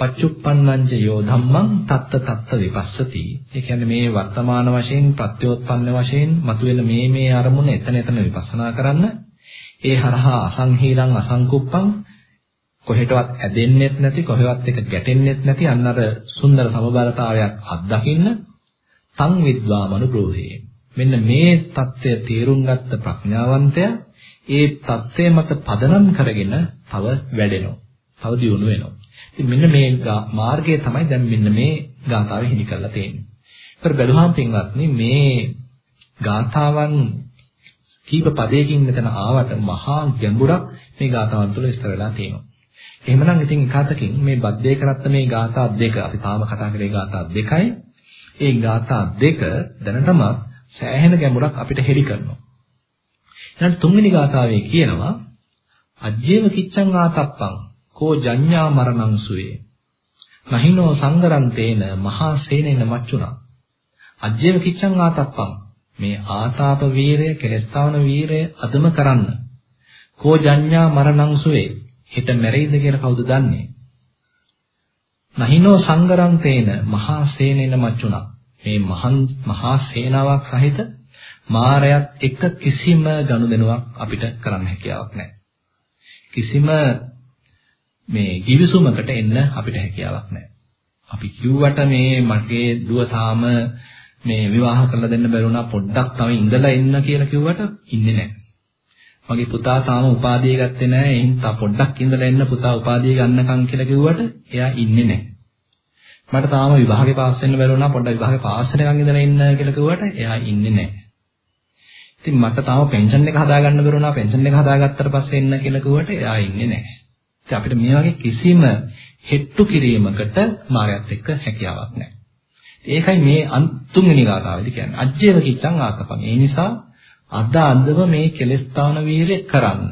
පච්චුප්පන්නංච යෝ ධම්මං තත්ත තත්ත විපස්සති. ඒ කියන්නේ මේ වර්තමාන වශයෙන් ප්‍රත්‍යෝත්පන්න වශයෙන් මතුවෙන මේ මේ අරමුණ එතන එතන විපස්සනා කරන්න. ඒ හරහා අසංහීලං අසංකුප්පං කොහෙටවත් ඇදෙන්නෙත් නැති කොහෙවත් එක ගැටෙන්නෙත් නැති අන්න අර සුන්දර සමබරතාවයක් අත්දකින්න තං විද්වාමනු බ්‍රෝහේ. මෙන්න මේ தත්ත්වය තේරුම් ගත්ත ප්‍රඥාවන්තයා ඒ தත්ත්වය මත පදනම් කරගෙන තව වැඩෙනවා. තව දියුණු වෙනවා. ඉතින් මෙන්න මේ මාර්ගය තමයි දැන් මෙන්න මේ ගාථාවේ හිමි කරලා තියෙන්නේ. ඒතර බැලුවාම පින්වත්නි මේ ගාථාවන් කීප පදයකින් මෙතන ආවට මහා ගැඹුරක් මේ ගාථාවන් තුළ ඉස්තර වෙලා තියෙනවා. එහෙමනම් ඉතින් එකතකින් මේ බද්දේ කරත්ත මේ ගාථා දෙක අපි තාම කතා කරේ ගාථා දෙකයි. ඒ ගාථා දෙක දැනටමත් සෑහෙන ගැඹුරක් අපිට හෙළි කරනවා. ඊළඟ තුන්වෙනි ගාථාවේ කියනවා අජ්ජේව කිච්ඡං ආතප්පං කෝ ජඤ්ඤා මරණං සුවේ. නහිනෝ සංගරන්තේන මහා සේනෙන මච්චුණා. අජ්ජේව කිච්ඡං ආතප්පං. මේ ආතාප වීරය කෙලස්තාවන වීරය අදම කරන්න. කෝ ජඤ්ඤා මරණං සුවේ. හිත මැරෙයිද කියලා කවුද දන්නේ? නහිනෝ සංගරන්තේන මහා සේනෙන මච්චුණා. මේ මහන් මහා සේනාවක් සහිත මාරයත් එක්ක කිසිම ගනුදෙනුවක් අපිට කරන්න හැකියාවක් නැහැ. කිසිම මේ givisumකට එන්න අපිට හැකියාවක් නැහැ. අපි කිව්වට මේ මගේ දුව තාම මේ විවාහ කරලා දෙන්න බැරුණා පොඩ්ඩක් තව ඉඳලා එන්න කියලා කිව්වට ඉන්නේ නැහැ. මගේ පුතා තාම උපාධිය ගත්තේ නැහැ. එහෙනම් තා පොඩ්ඩක් ඉඳලා එන්න පුතා උපාධිය ගන්නකම් කියලා කිව්වට එයා ඉන්නේ නැහැ. මට තාම විභාගේ පාස් වෙන්න බැරුණා පොඩ්ඩක් විභාගේ පාස් වෙනකන් ඉඳලා ඉන්න කියලා කිව්වට එයා ඉන්නේ නැහැ. ඉතින් මට තාම පෙන්ෂන් එක හදාගන්න බැරුණා පෙන්ෂන් එක හදාගත්තට පස්සේ එන්න කියලා කිව්වට එයා ඉන්නේ නැහැ. ඉතින් අපිට මේ වගේ කිසිම හෙට්ටු කිරීමකට මායත් එක්ක හැකියාවක් නැහැ. ඒකයි මේ තුන්වෙනි ගාථාවේදී කියන්නේ අජ්ජේව කිච්ඡං ආතපං. ඒ නිසා අද අදව මේ කෙලස්තාන වීරය කරන්න.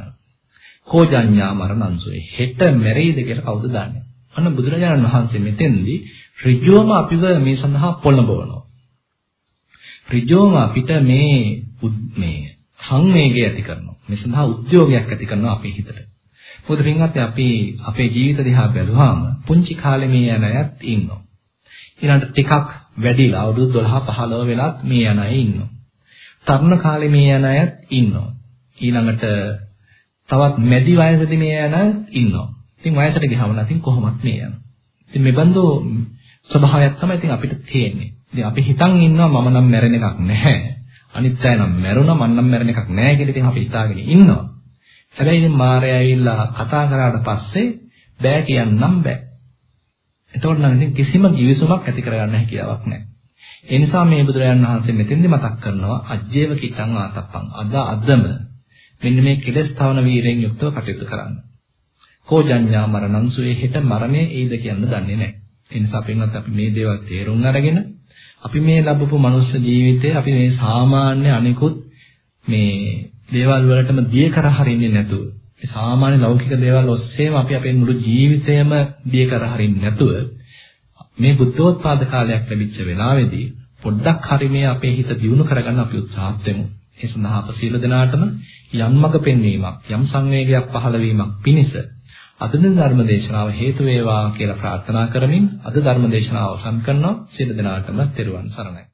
කෝජඤ්ඤා මරණංසුවේ හෙට මැරෙයිද කියලා කවුද දන්නේ? අන්න බුදුරජාණන් වහන්සේ මෙතෙන්දී ඍජුවම අපිව මේ සඳහා පොළඹවනවා. ඍජුවම අපිට මේ මේ සංවේගය ඇති කරනවා. මේ සඳහා උද්‍යෝගයක් ඇති කරනවා අපේ හිතට. මොකද පින්වත්නි අපි අපේ ජීවිත දිහා බැලුවාම පුංචි කාලේ මේ යන අයත් ඉන්නවා. ඊළඟට ටිකක් වැඩිලා අවුරුදු 12 15 වෙලත් මේ යන අය ඉන්නවා. තරුණ කාලේ මේ යන අයත් ඉන්නවා. ඊළඟට තවත් මැදි වයසේදී මේ යන අයත් ඉන්නවා. ඉතින් වයසට ගියාම නම් කොහොමත් මේ යනවා. ඉතින් මේ බඳු ස්වභාවයක් තමයි ඉතින් අපිට තියෙන්නේ. ඉතින් අපි හිතන් ඉන්නවා මම නම් මැරෙන එකක් නැහැ. අනිත් අය නම් මැරුණා මම නම් මැරෙන එකක් නැහැ කියලා ඉතින් අපි හිතාගෙන ඉන්නවා. හැබැයි ඉතින් මාරය ඇවිල්ලා කතා කරාට පස්සේ බෑ කියන්නම් බෑ. එතකොට නම් ඉතින් කිසිම givisුමක් ඇති කරගන්න හැකියාවක් නැහැ. ඒ නිසා මේ බුදුරජාණන් වහන්සේ මෙතෙන්දි මතක් කරනවා අජ්ජේව කිතං ආතප්පං අද අදම මෙන්න මේ කෙලස් තවන වීරයෙන් යුක්තව කටයුතු කරන්න. කෝජඤ්ඤා මරණං සුවේ හෙට මරණය එයිද කියන්න දන්නේ නැහැ. ඒ නිසා පින්වත් අපි මේ දේවල් තේරුම් අරගෙන අපි මේ ලැබපු මනුස්ස ජීවිතේ අපි මේ සාමාන්‍ය අනිකුත් මේ දේවල් වලටම දිය කර හරින්නේ නැතුව මේ සාමාන්‍ය ලෞකික දේවල් ඔස්සේම අපි අපේ මුළු ජීවිතයම දිය කර හරින්නේ නැතුව මේ බුද්ධෝත්පාද කාලයක් ලැබිච්ච වෙලාවේදී පොඩ්ඩක් හරි මේ අපේ හිත දියුණු කරගන්න අපි උත්සාහත් වෙමු. ඒ සඳහා අප සීල දනාටම යම් මඟ පෙන්වීමක් යම් සංවේගයක් පහළ වීමක් පිණිස අද දින ධර්ම දේශනාව හේතු වේවා කියලා ප්‍රාර්ථනා කරමින් අද ධර්ම දේශනාව අවසන් කරනවා සියලු දෙනාටම තෙරුවන් සරණයි